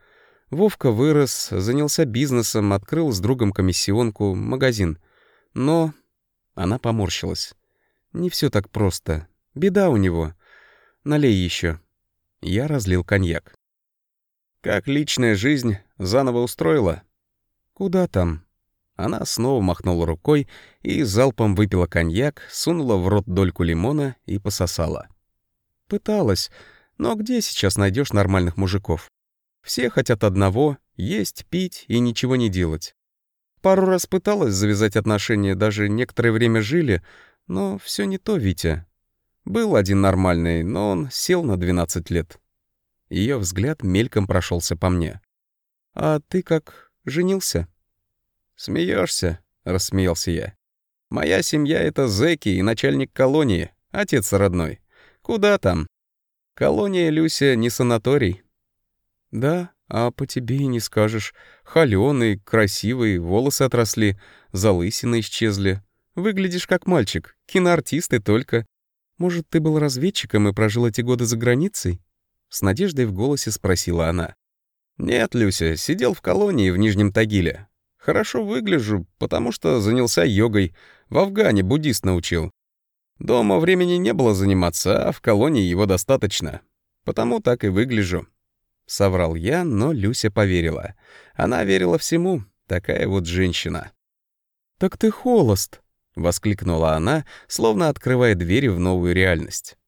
Вовка вырос, занялся бизнесом, открыл с другом комиссионку, магазин. Но...» Она поморщилась. «Не все так просто. Беда у него. Налей еще. Я разлил коньяк. Как личная жизнь заново устроила? Куда там? Она снова махнула рукой и залпом выпила коньяк, сунула в рот дольку лимона и пососала. Пыталась, но где сейчас найдешь нормальных мужиков? Все хотят одного — есть, пить и ничего не делать. Пару раз пыталась завязать отношения, даже некоторое время жили, но все не то, Витя. Был один нормальный, но он сел на 12 лет. Ее взгляд мельком прошелся по мне. «А ты как, женился?» Смеешься? рассмеялся я. «Моя семья — это зэки и начальник колонии, отец родной. Куда там? Колония, Люся, не санаторий». «Да, а по тебе и не скажешь. Холёный, красивый, волосы отросли, залысины исчезли. Выглядишь как мальчик, киноартист и только. Может, ты был разведчиком и прожил эти годы за границей?» С надеждой в голосе спросила она. «Нет, Люся, сидел в колонии в Нижнем Тагиле. Хорошо выгляжу, потому что занялся йогой. В Афгане буддист научил. Дома времени не было заниматься, а в колонии его достаточно. Потому так и выгляжу». Соврал я, но Люся поверила. Она верила всему, такая вот женщина. «Так ты холост», — воскликнула она, словно открывая двери в новую реальность.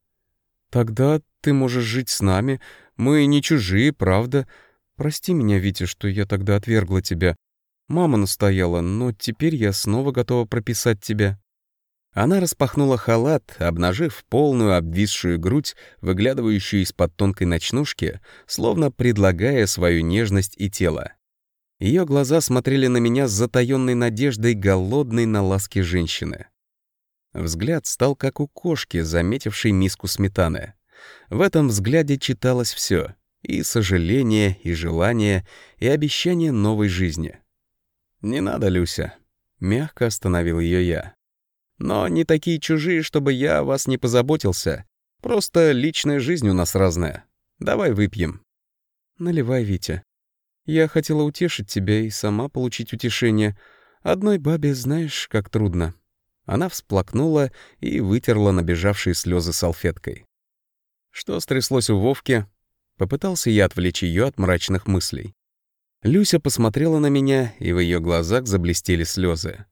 «Тогда ты можешь жить с нами. Мы не чужие, правда. Прости меня, Витя, что я тогда отвергла тебя. Мама настояла, но теперь я снова готова прописать тебя». Она распахнула халат, обнажив полную обвисшую грудь, выглядывающую из-под тонкой ночнушки, словно предлагая свою нежность и тело. Ее глаза смотрели на меня с затаённой надеждой голодной на ласки женщины. Взгляд стал как у кошки, заметившей миску сметаны. В этом взгляде читалось все: и сожаление, и желание, и обещание новой жизни. «Не надо, Люся», — мягко остановил ее я. «Но не такие чужие, чтобы я о вас не позаботился. Просто личная жизнь у нас разная. Давай выпьем». «Наливай, Витя. Я хотела утешить тебя и сама получить утешение. Одной бабе знаешь, как трудно». Она всплакнула и вытерла набежавшие слезы салфеткой. Что стряслось у Вовки? Попытался я отвлечь ее от мрачных мыслей. Люся посмотрела на меня, и в ее глазах заблестели слезы.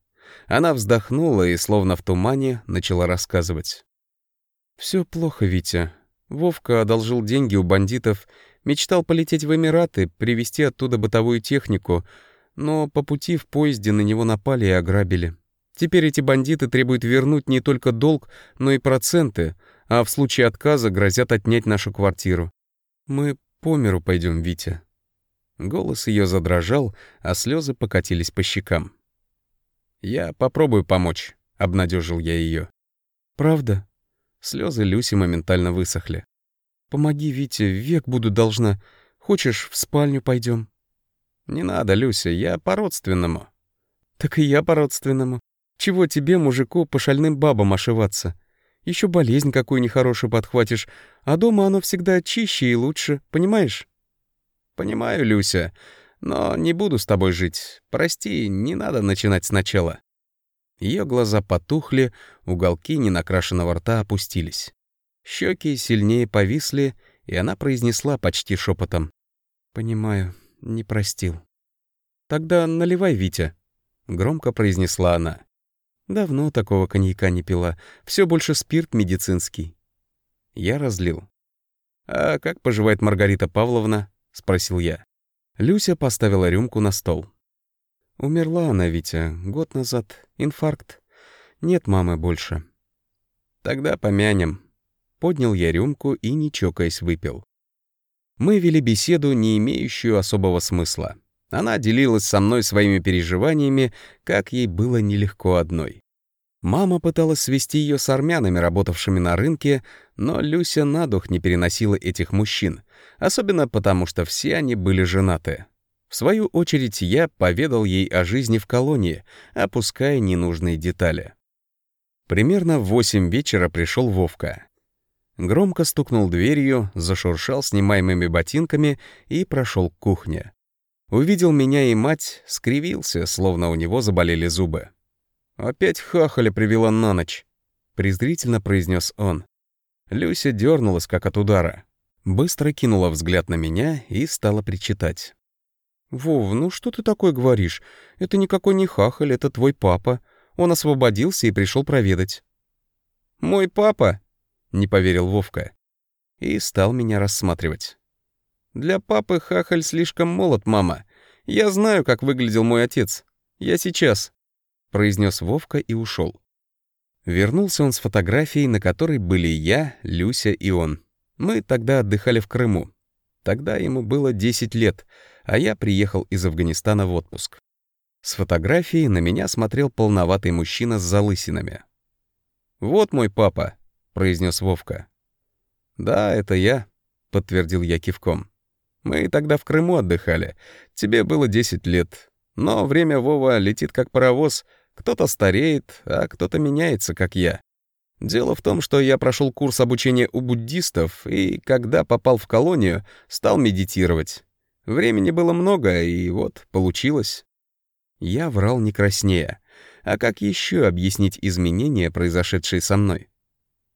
Она вздохнула и, словно в тумане, начала рассказывать. Все плохо, Витя. Вовка одолжил деньги у бандитов, мечтал полететь в Эмираты, привезти оттуда бытовую технику, но по пути в поезде на него напали и ограбили. Теперь эти бандиты требуют вернуть не только долг, но и проценты, а в случае отказа грозят отнять нашу квартиру. Мы по миру пойдем, Витя». Голос ее задрожал, а слезы покатились по щекам. «Я попробую помочь», — обнадежил я ее. «Правда?» Слезы Люси моментально высохли. «Помоги, Витя, век буду должна. Хочешь, в спальню пойдем? «Не надо, Люся, я по-родственному». «Так и я по-родственному. Чего тебе, мужику, по шальным бабам ошиваться? Еще болезнь какую нехорошую подхватишь, а дома оно всегда чище и лучше, понимаешь?» «Понимаю, Люся, но не буду с тобой жить. Прости, не надо начинать сначала». Ее глаза потухли, уголки ненакрашенного рта опустились. Щеки сильнее повисли, и она произнесла почти шепотом. «Понимаю, не простил». «Тогда наливай, Витя», — громко произнесла она. Давно такого коньяка не пила. Все больше спирт медицинский. Я разлил. «А как поживает Маргарита Павловна?» — спросил я. Люся поставила рюмку на стол. «Умерла она, Витя, год назад. Инфаркт. Нет мамы больше». «Тогда помянем». Поднял я рюмку и, не чокаясь, выпил. Мы вели беседу, не имеющую особого смысла. Она делилась со мной своими переживаниями, как ей было нелегко одной. Мама пыталась свести ее с армянами, работавшими на рынке, но Люся на дух не переносила этих мужчин, особенно потому, что все они были женаты. В свою очередь я поведал ей о жизни в колонии, опуская ненужные детали. Примерно в восемь вечера пришел Вовка. Громко стукнул дверью, зашуршал снимаемыми ботинками и прошел к кухне. Увидел меня и мать, скривился, словно у него заболели зубы. «Опять хахаля привела на ночь», — презрительно произнес он. Люся дернулась, как от удара. Быстро кинула взгляд на меня и стала причитать. «Вов, ну что ты такое говоришь? Это никакой не хахаль, это твой папа. Он освободился и пришел проведать». «Мой папа?» — не поверил Вовка. И стал меня рассматривать. «Для папы хахаль слишком молод, мама. Я знаю, как выглядел мой отец. Я сейчас», — произнес Вовка и ушел. Вернулся он с фотографией, на которой были я, Люся и он. Мы тогда отдыхали в Крыму. Тогда ему было 10 лет, а я приехал из Афганистана в отпуск. С фотографией на меня смотрел полноватый мужчина с залысинами. «Вот мой папа», — произнес Вовка. «Да, это я», — подтвердил я кивком. «Мы тогда в Крыму отдыхали. Тебе было 10 лет. Но время Вова летит как паровоз. Кто-то стареет, а кто-то меняется, как я. Дело в том, что я прошел курс обучения у буддистов, и когда попал в колонию, стал медитировать. Времени было много, и вот получилось. Я врал не краснея. А как еще объяснить изменения, произошедшие со мной?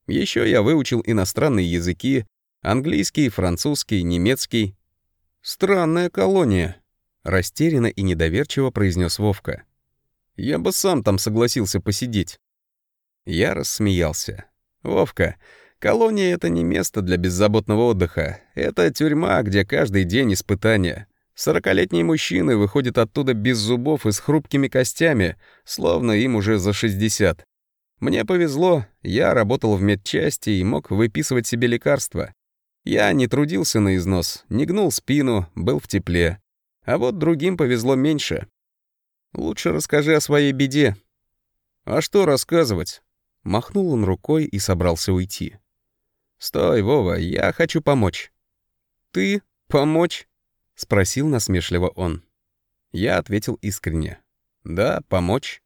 Еще я выучил иностранные языки, английский, французский, немецкий. «Странная колония», — растерянно и недоверчиво произнес Вовка. «Я бы сам там согласился посидеть». Я рассмеялся. «Вовка, колония — это не место для беззаботного отдыха. Это тюрьма, где каждый день испытания. Сорокалетние мужчины выходят оттуда без зубов и с хрупкими костями, словно им уже за 60. Мне повезло, я работал в медчасти и мог выписывать себе лекарства. Я не трудился на износ, не гнул спину, был в тепле. А вот другим повезло меньше. Лучше расскажи о своей беде. А что рассказывать? Махнул он рукой и собрался уйти. «Стой, Вова, я хочу помочь». «Ты? Помочь?» — спросил насмешливо он. Я ответил искренне. «Да, помочь».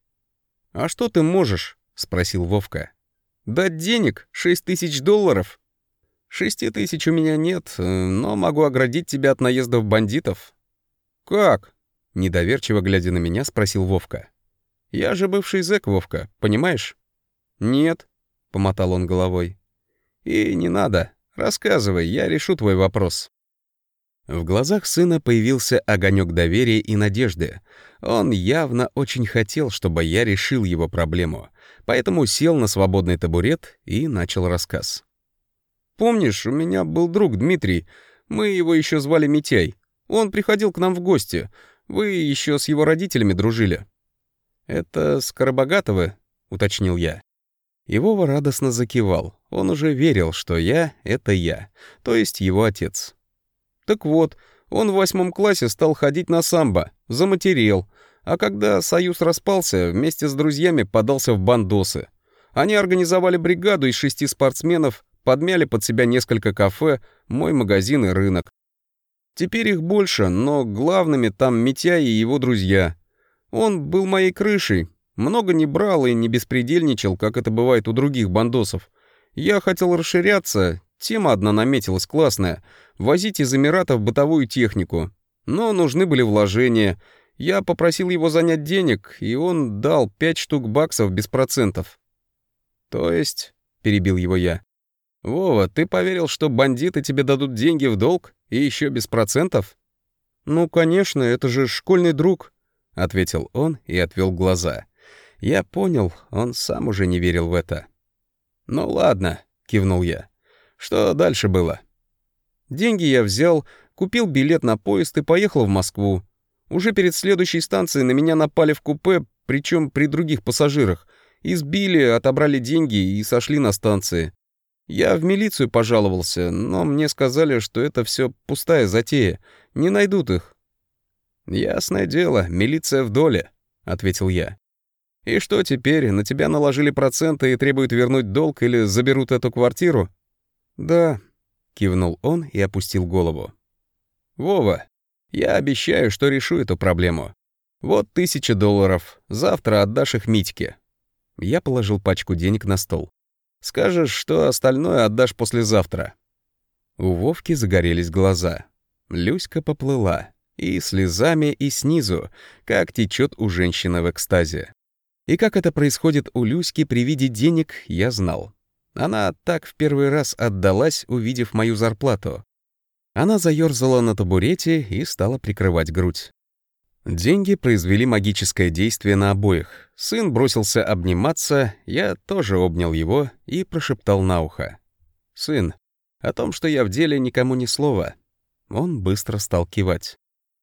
«А что ты можешь?» — спросил Вовка. «Дать денег? Шесть тысяч долларов?» «Шести тысяч у меня нет, но могу оградить тебя от наездов бандитов». «Как?» — недоверчиво глядя на меня, спросил Вовка. «Я же бывший зэк, Вовка, понимаешь?» «Нет», — помотал он головой. «И не надо. Рассказывай, я решу твой вопрос». В глазах сына появился огонек доверия и надежды. Он явно очень хотел, чтобы я решил его проблему, поэтому сел на свободный табурет и начал рассказ. «Помнишь, у меня был друг Дмитрий. Мы его еще звали Митяй. Он приходил к нам в гости. Вы еще с его родителями дружили». «Это Скоробогатовы?» — уточнил я. И Вова радостно закивал. Он уже верил, что я — это я, то есть его отец. Так вот, он в восьмом классе стал ходить на самбо, заматерел, а когда союз распался, вместе с друзьями подался в бандосы. Они организовали бригаду из шести спортсменов, подмяли под себя несколько кафе, мой магазин и рынок. Теперь их больше, но главными там Митя и его друзья. Он был моей крышей, много не брал и не беспредельничал, как это бывает у других бандосов. Я хотел расширяться, тема одна наметилась классная — возить из Эмиратов бытовую технику. Но нужны были вложения. Я попросил его занять денег, и он дал пять штук баксов без процентов. «То есть?» — перебил его я. «Вова, ты поверил, что бандиты тебе дадут деньги в долг и еще без процентов?» «Ну, конечно, это же школьный друг», — ответил он и отвел глаза. Я понял, он сам уже не верил в это. «Ну ладно», — кивнул я. «Что дальше было?» Деньги я взял, купил билет на поезд и поехал в Москву. Уже перед следующей станцией на меня напали в купе, причем при других пассажирах. Избили, отобрали деньги и сошли на станции. Я в милицию пожаловался, но мне сказали, что это все пустая затея. Не найдут их. «Ясное дело, милиция в доле», — ответил я. И что теперь, на тебя наложили проценты и требуют вернуть долг или заберут эту квартиру? Да, кивнул он и опустил голову. Вова, я обещаю, что решу эту проблему. Вот тысяча долларов, завтра отдашь их Митьке. Я положил пачку денег на стол. Скажешь, что остальное отдашь послезавтра. У Вовки загорелись глаза. Люська поплыла. И слезами, и снизу, как течет у женщины в экстазе. И как это происходит у Люськи при виде денег, я знал. Она так в первый раз отдалась, увидев мою зарплату. Она заёрзала на табурете и стала прикрывать грудь. Деньги произвели магическое действие на обоих. Сын бросился обниматься, я тоже обнял его и прошептал на ухо. «Сын, о том, что я в деле, никому ни слова». Он быстро стал кивать.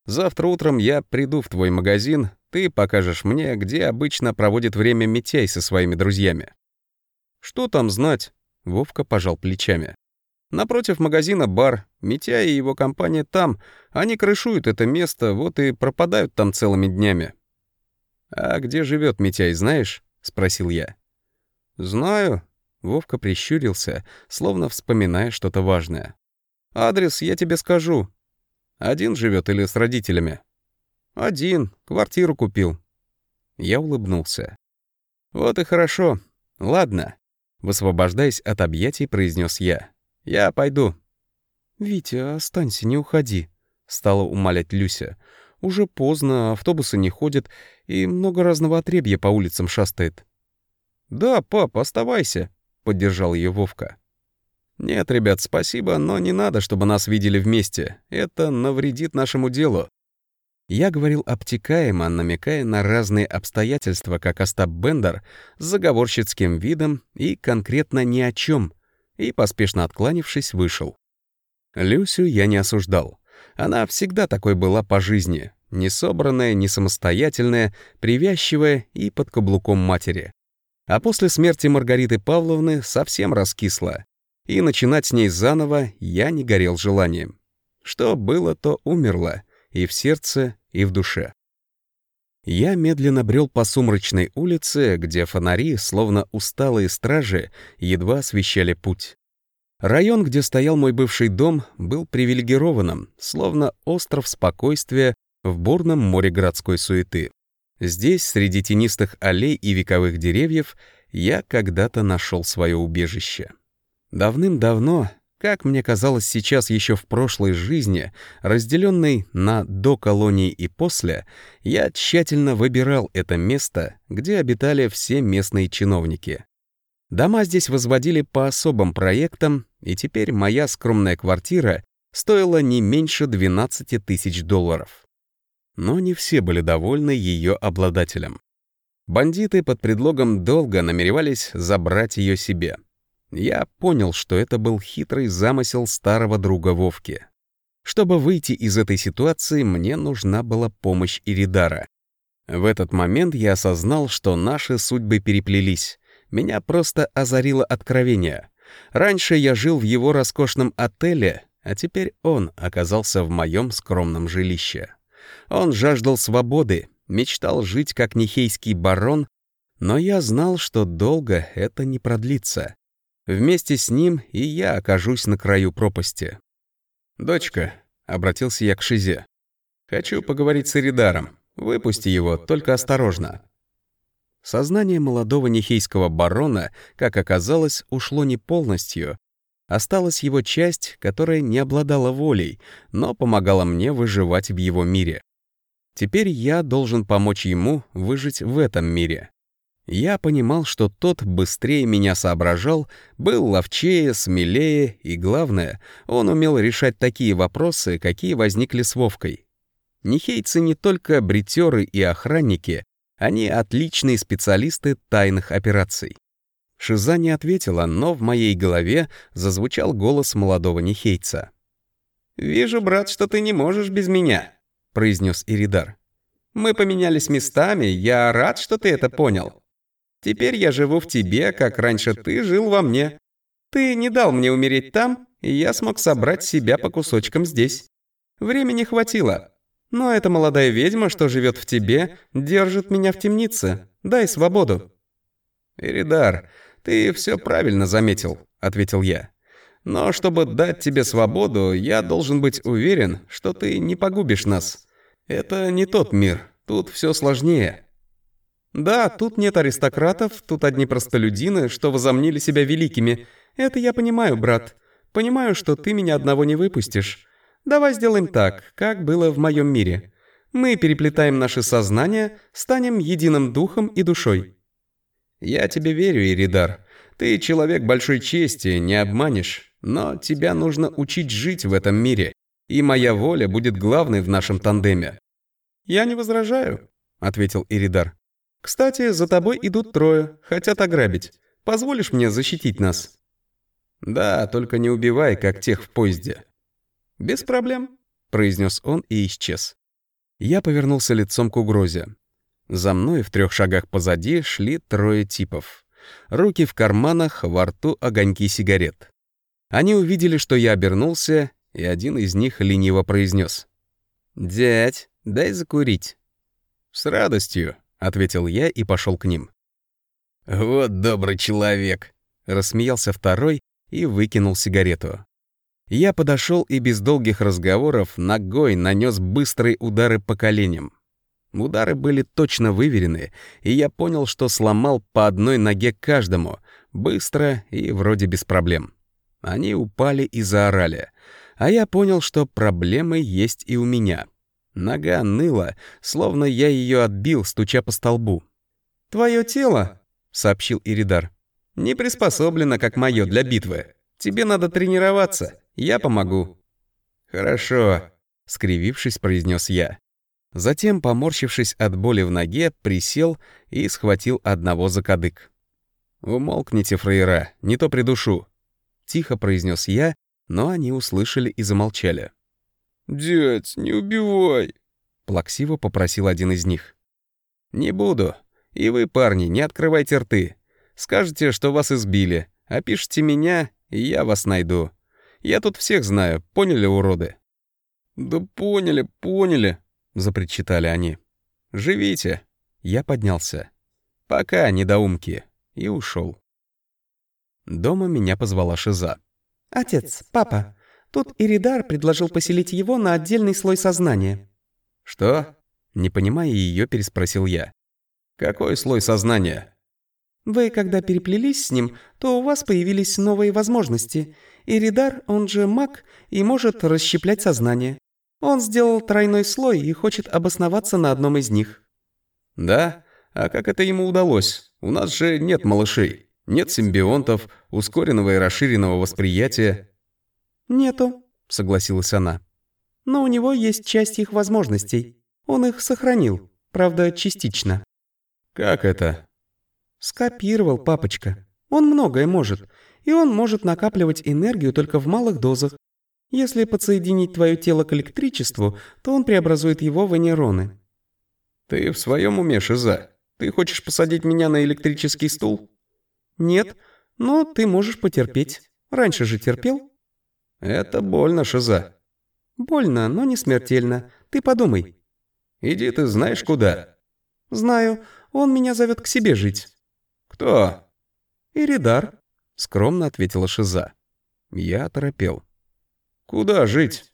«Завтра утром я приду в твой магазин, ты покажешь мне, где обычно проводит время Митяй со своими друзьями». «Что там знать?» — Вовка пожал плечами. Напротив магазина бар. Митя и его компания там. Они крышуют это место, вот и пропадают там целыми днями. «А где живет Митяй, знаешь?» — спросил я. «Знаю». Вовка прищурился, словно вспоминая что-то важное. «Адрес я тебе скажу. Один живет или с родителями?» «Один. Квартиру купил». Я улыбнулся. «Вот и хорошо. Ладно». Высвобождаясь от объятий, произнес я. «Я пойду». «Витя, останься, не уходи», — стала умолять Люся. «Уже поздно, автобусы не ходят, и много разного отребья по улицам шастает». «Да, пап, оставайся», — поддержал ее Вовка. «Нет, ребят, спасибо, но не надо, чтобы нас видели вместе. Это навредит нашему делу». Я говорил обтекаемо, намекая на разные обстоятельства, как Остап Бендер, с заговорщицким видом и конкретно ни о чем, и, поспешно откланившись, вышел. Люсю я не осуждал. Она всегда такой была по жизни, не собранная, не самостоятельная, привязчивая и под каблуком матери. А после смерти Маргариты Павловны совсем раскисла, и начинать с ней заново я не горел желанием. Что было, то умерло, и в сердце, и в душе. Я медленно брел по сумрачной улице, где фонари, словно усталые стражи, едва освещали путь. Район, где стоял мой бывший дом, был привилегированным, словно остров спокойствия в бурном море городской суеты. Здесь, среди тенистых аллей и вековых деревьев, я когда-то нашел свое убежище. Давным-давно как мне казалось сейчас еще в прошлой жизни, разделенной на «до колонии» и «после», я тщательно выбирал это место, где обитали все местные чиновники. Дома здесь возводили по особым проектам, и теперь моя скромная квартира стоила не меньше 12 тысяч долларов. Но не все были довольны ее обладателем. Бандиты под предлогом долга намеревались забрать ее себе — я понял, что это был хитрый замысел старого друга Вовки. Чтобы выйти из этой ситуации, мне нужна была помощь Иридара. В этот момент я осознал, что наши судьбы переплелись. Меня просто озарило откровение. Раньше я жил в его роскошном отеле, а теперь он оказался в моем скромном жилище. Он жаждал свободы, мечтал жить как нехейский барон, но я знал, что долго это не продлится. Вместе с ним и я окажусь на краю пропасти. «Дочка», — обратился я к Шизе, — «хочу поговорить с Эридаром. Выпусти его, только осторожно». Сознание молодого нехейского барона, как оказалось, ушло не полностью. Осталась его часть, которая не обладала волей, но помогала мне выживать в его мире. Теперь я должен помочь ему выжить в этом мире. Я понимал, что тот быстрее меня соображал, был ловчее, смелее и, главное, он умел решать такие вопросы, какие возникли с Вовкой. Нихейцы не только бритеры и охранники, они отличные специалисты тайных операций. Шиза не ответила, но в моей голове зазвучал голос молодого нихейца. «Вижу, брат, что ты не можешь без меня», — произнес Иридар. «Мы поменялись местами, я рад, что ты это понял. Теперь я живу в тебе, как раньше ты жил во мне. Ты не дал мне умереть там, и я смог собрать себя по кусочкам здесь. Времени хватило. Но эта молодая ведьма, что живет в тебе, держит меня в темнице. Дай свободу». «Иридар, ты все правильно заметил», — ответил я. «Но чтобы дать тебе свободу, я должен быть уверен, что ты не погубишь нас. Это не тот мир, тут все сложнее». Да, тут нет аристократов, тут одни простолюдины, что возомнили себя великими. Это я понимаю, брат. Понимаю, что ты меня одного не выпустишь. Давай сделаем так, как было в моем мире. Мы переплетаем наши сознания, станем единым духом и душой. Я тебе верю, Иридар. Ты человек большой чести, не обманешь. Но тебя нужно учить жить в этом мире. И моя воля будет главной в нашем тандеме». «Я не возражаю», — ответил Иридар. «Кстати, за тобой идут трое, хотят ограбить. Позволишь мне защитить нас?» «Да, только не убивай, как тех в поезде». «Без проблем», — произнес он и исчез. Я повернулся лицом к угрозе. За мной в трех шагах позади шли трое типов. Руки в карманах, во рту огоньки сигарет. Они увидели, что я обернулся, и один из них лениво произнес: «Дядь, дай закурить». «С радостью», — ответил я и пошел к ним. «Вот добрый человек», — рассмеялся второй и выкинул сигарету. Я подошел и без долгих разговоров ногой нанес быстрые удары по коленям. Удары были точно выверены, и я понял, что сломал по одной ноге каждому, быстро и вроде без проблем. Они упали и заорали. А я понял, что проблемы есть и у меня. Нога ныла, словно я ее отбил, стуча по столбу. «Твое тело», — сообщил Иридар, — «не приспособлено, как мое, для битвы. Тебе надо тренироваться. Я помогу». «Хорошо», — скривившись, произнес я. Затем, поморщившись от боли в ноге, присел и схватил одного за кадык. «Умолкните, фраера, не то придушу», — тихо произнес я, но они услышали и замолчали. «Дядь, не убивай!» — плаксиво попросил один из них. «Не буду. И вы, парни, не открывайте рты. Скажете, что вас избили, опишите меня, и я вас найду. Я тут всех знаю, поняли, уроды?» «Да поняли, поняли», — запричитали они. «Живите!» Я поднялся. «Пока, недоумки!» И ушел. Дома меня позвала Шиза. «Отец, папа, тут Иридар предложил поселить его на отдельный слой сознания». «Что?» Не понимая ее, переспросил я. «Какой слой сознания?» «Вы, когда переплелись с ним, то у вас появились новые возможности. Иридар, он же маг, и может расщеплять сознание. Он сделал тройной слой и хочет обосноваться на одном из них». «Да? А как это ему удалось? У нас же нет малышей, нет симбионтов, ускоренного и расширенного восприятия». «Нету», — согласилась она. «Но у него есть часть их возможностей. Он их сохранил, правда, частично». «Как это?» «Скопировал, папочка. Он многое может, и он может накапливать энергию только в малых дозах. Если подсоединить твое тело к электричеству, то он преобразует его в нейроны». «Ты в своем уме, Шиза? Ты хочешь посадить меня на электрический стул?» «Нет, но ты можешь потерпеть. Раньше же терпел?» «Это больно, Шиза». «Больно, но не смертельно. Ты подумай». «Иди ты знаешь куда?» «Знаю. Он меня зовет к себе жить». «Кто?» «Иридар», — скромно ответила Шиза. Я оторопел. Куда жить?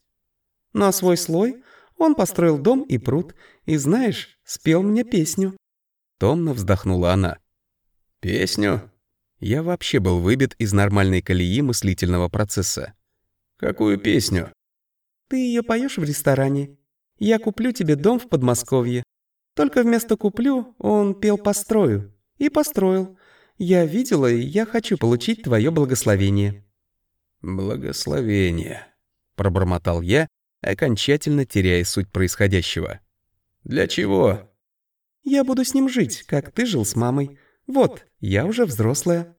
На свой слой. Он построил дом и пруд, и, знаешь, спел мне песню. Томно вздохнула она. Песню? Я вообще был выбит из нормальной колеи мыслительного процесса. Какую песню? Ты ее поешь в ресторане. Я куплю тебе дом в Подмосковье. Только вместо куплю он пел построю. И построил. Я видела, и я хочу получить твое благословение. Благословение пробормотал я, окончательно теряя суть происходящего. Для чего? Я буду с ним жить, как ты жил с мамой. Вот, я уже взрослая.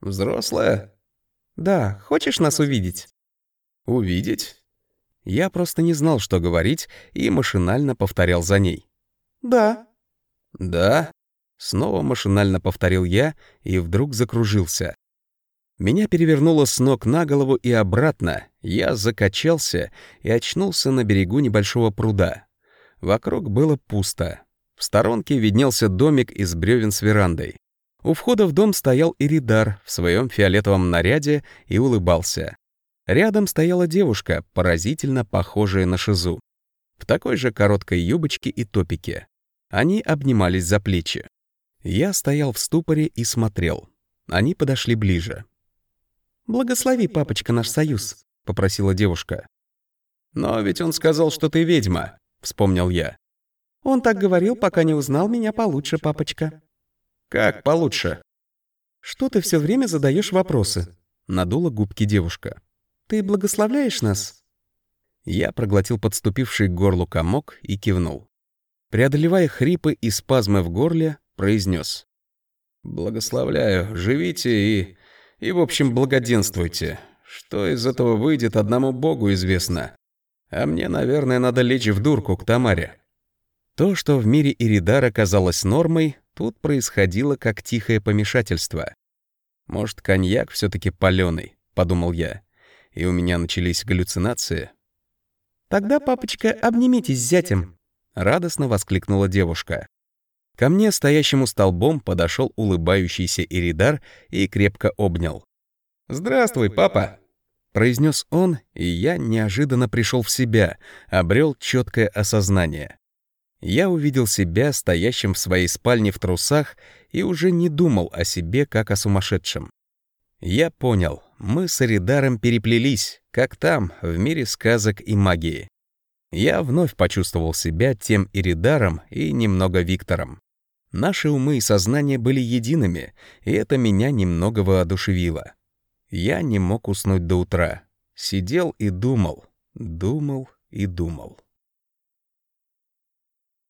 Взрослая? Да, хочешь нас увидеть? Увидеть? Я просто не знал, что говорить, и машинально повторял за ней. Да. Да? Снова машинально повторил я и вдруг закружился. Меня перевернуло с ног на голову и обратно. Я закачался и очнулся на берегу небольшого пруда. Вокруг было пусто. В сторонке виднелся домик из бревен с верандой. У входа в дом стоял Иридар в своем фиолетовом наряде и улыбался. Рядом стояла девушка, поразительно похожая на Шизу. В такой же короткой юбочке и топике. Они обнимались за плечи. Я стоял в ступоре и смотрел. Они подошли ближе. «Благослови, папочка, наш союз», — попросила девушка. «Но ведь он сказал, что ты ведьма», — вспомнил я. «Он так говорил, пока не узнал меня получше, папочка». «Как получше?» «Что ты все время задаешь вопросы?» — надула губки девушка. «Ты благословляешь нас?» Я проглотил подступивший к горлу комок и кивнул. Преодолевая хрипы и спазмы в горле, произнес: «Благословляю, живите и... и, в общем, благоденствуйте. Что из этого выйдет, одному Богу известно. А мне, наверное, надо лечь в дурку к Тамаре». То, что в мире Иридара казалось нормой, тут происходило как тихое помешательство. «Может, коньяк все таки палёный», — подумал я. И у меня начались галлюцинации. «Тогда, папочка, обнимитесь с зятем», — радостно воскликнула девушка. Ко мне, стоящему столбом, подошел улыбающийся Иридар и крепко обнял. «Здравствуй, папа!» произнес он, и я неожиданно пришел в себя, обрел четкое осознание. Я увидел себя стоящим в своей спальне в трусах и уже не думал о себе как о сумасшедшем. Я понял, мы с Эридаром переплелись, как там, в мире сказок и магии. Я вновь почувствовал себя тем Иридаром и немного Виктором. Наши умы и сознание были едиными, и это меня немного воодушевило. Я не мог уснуть до утра. Сидел и думал, думал и думал.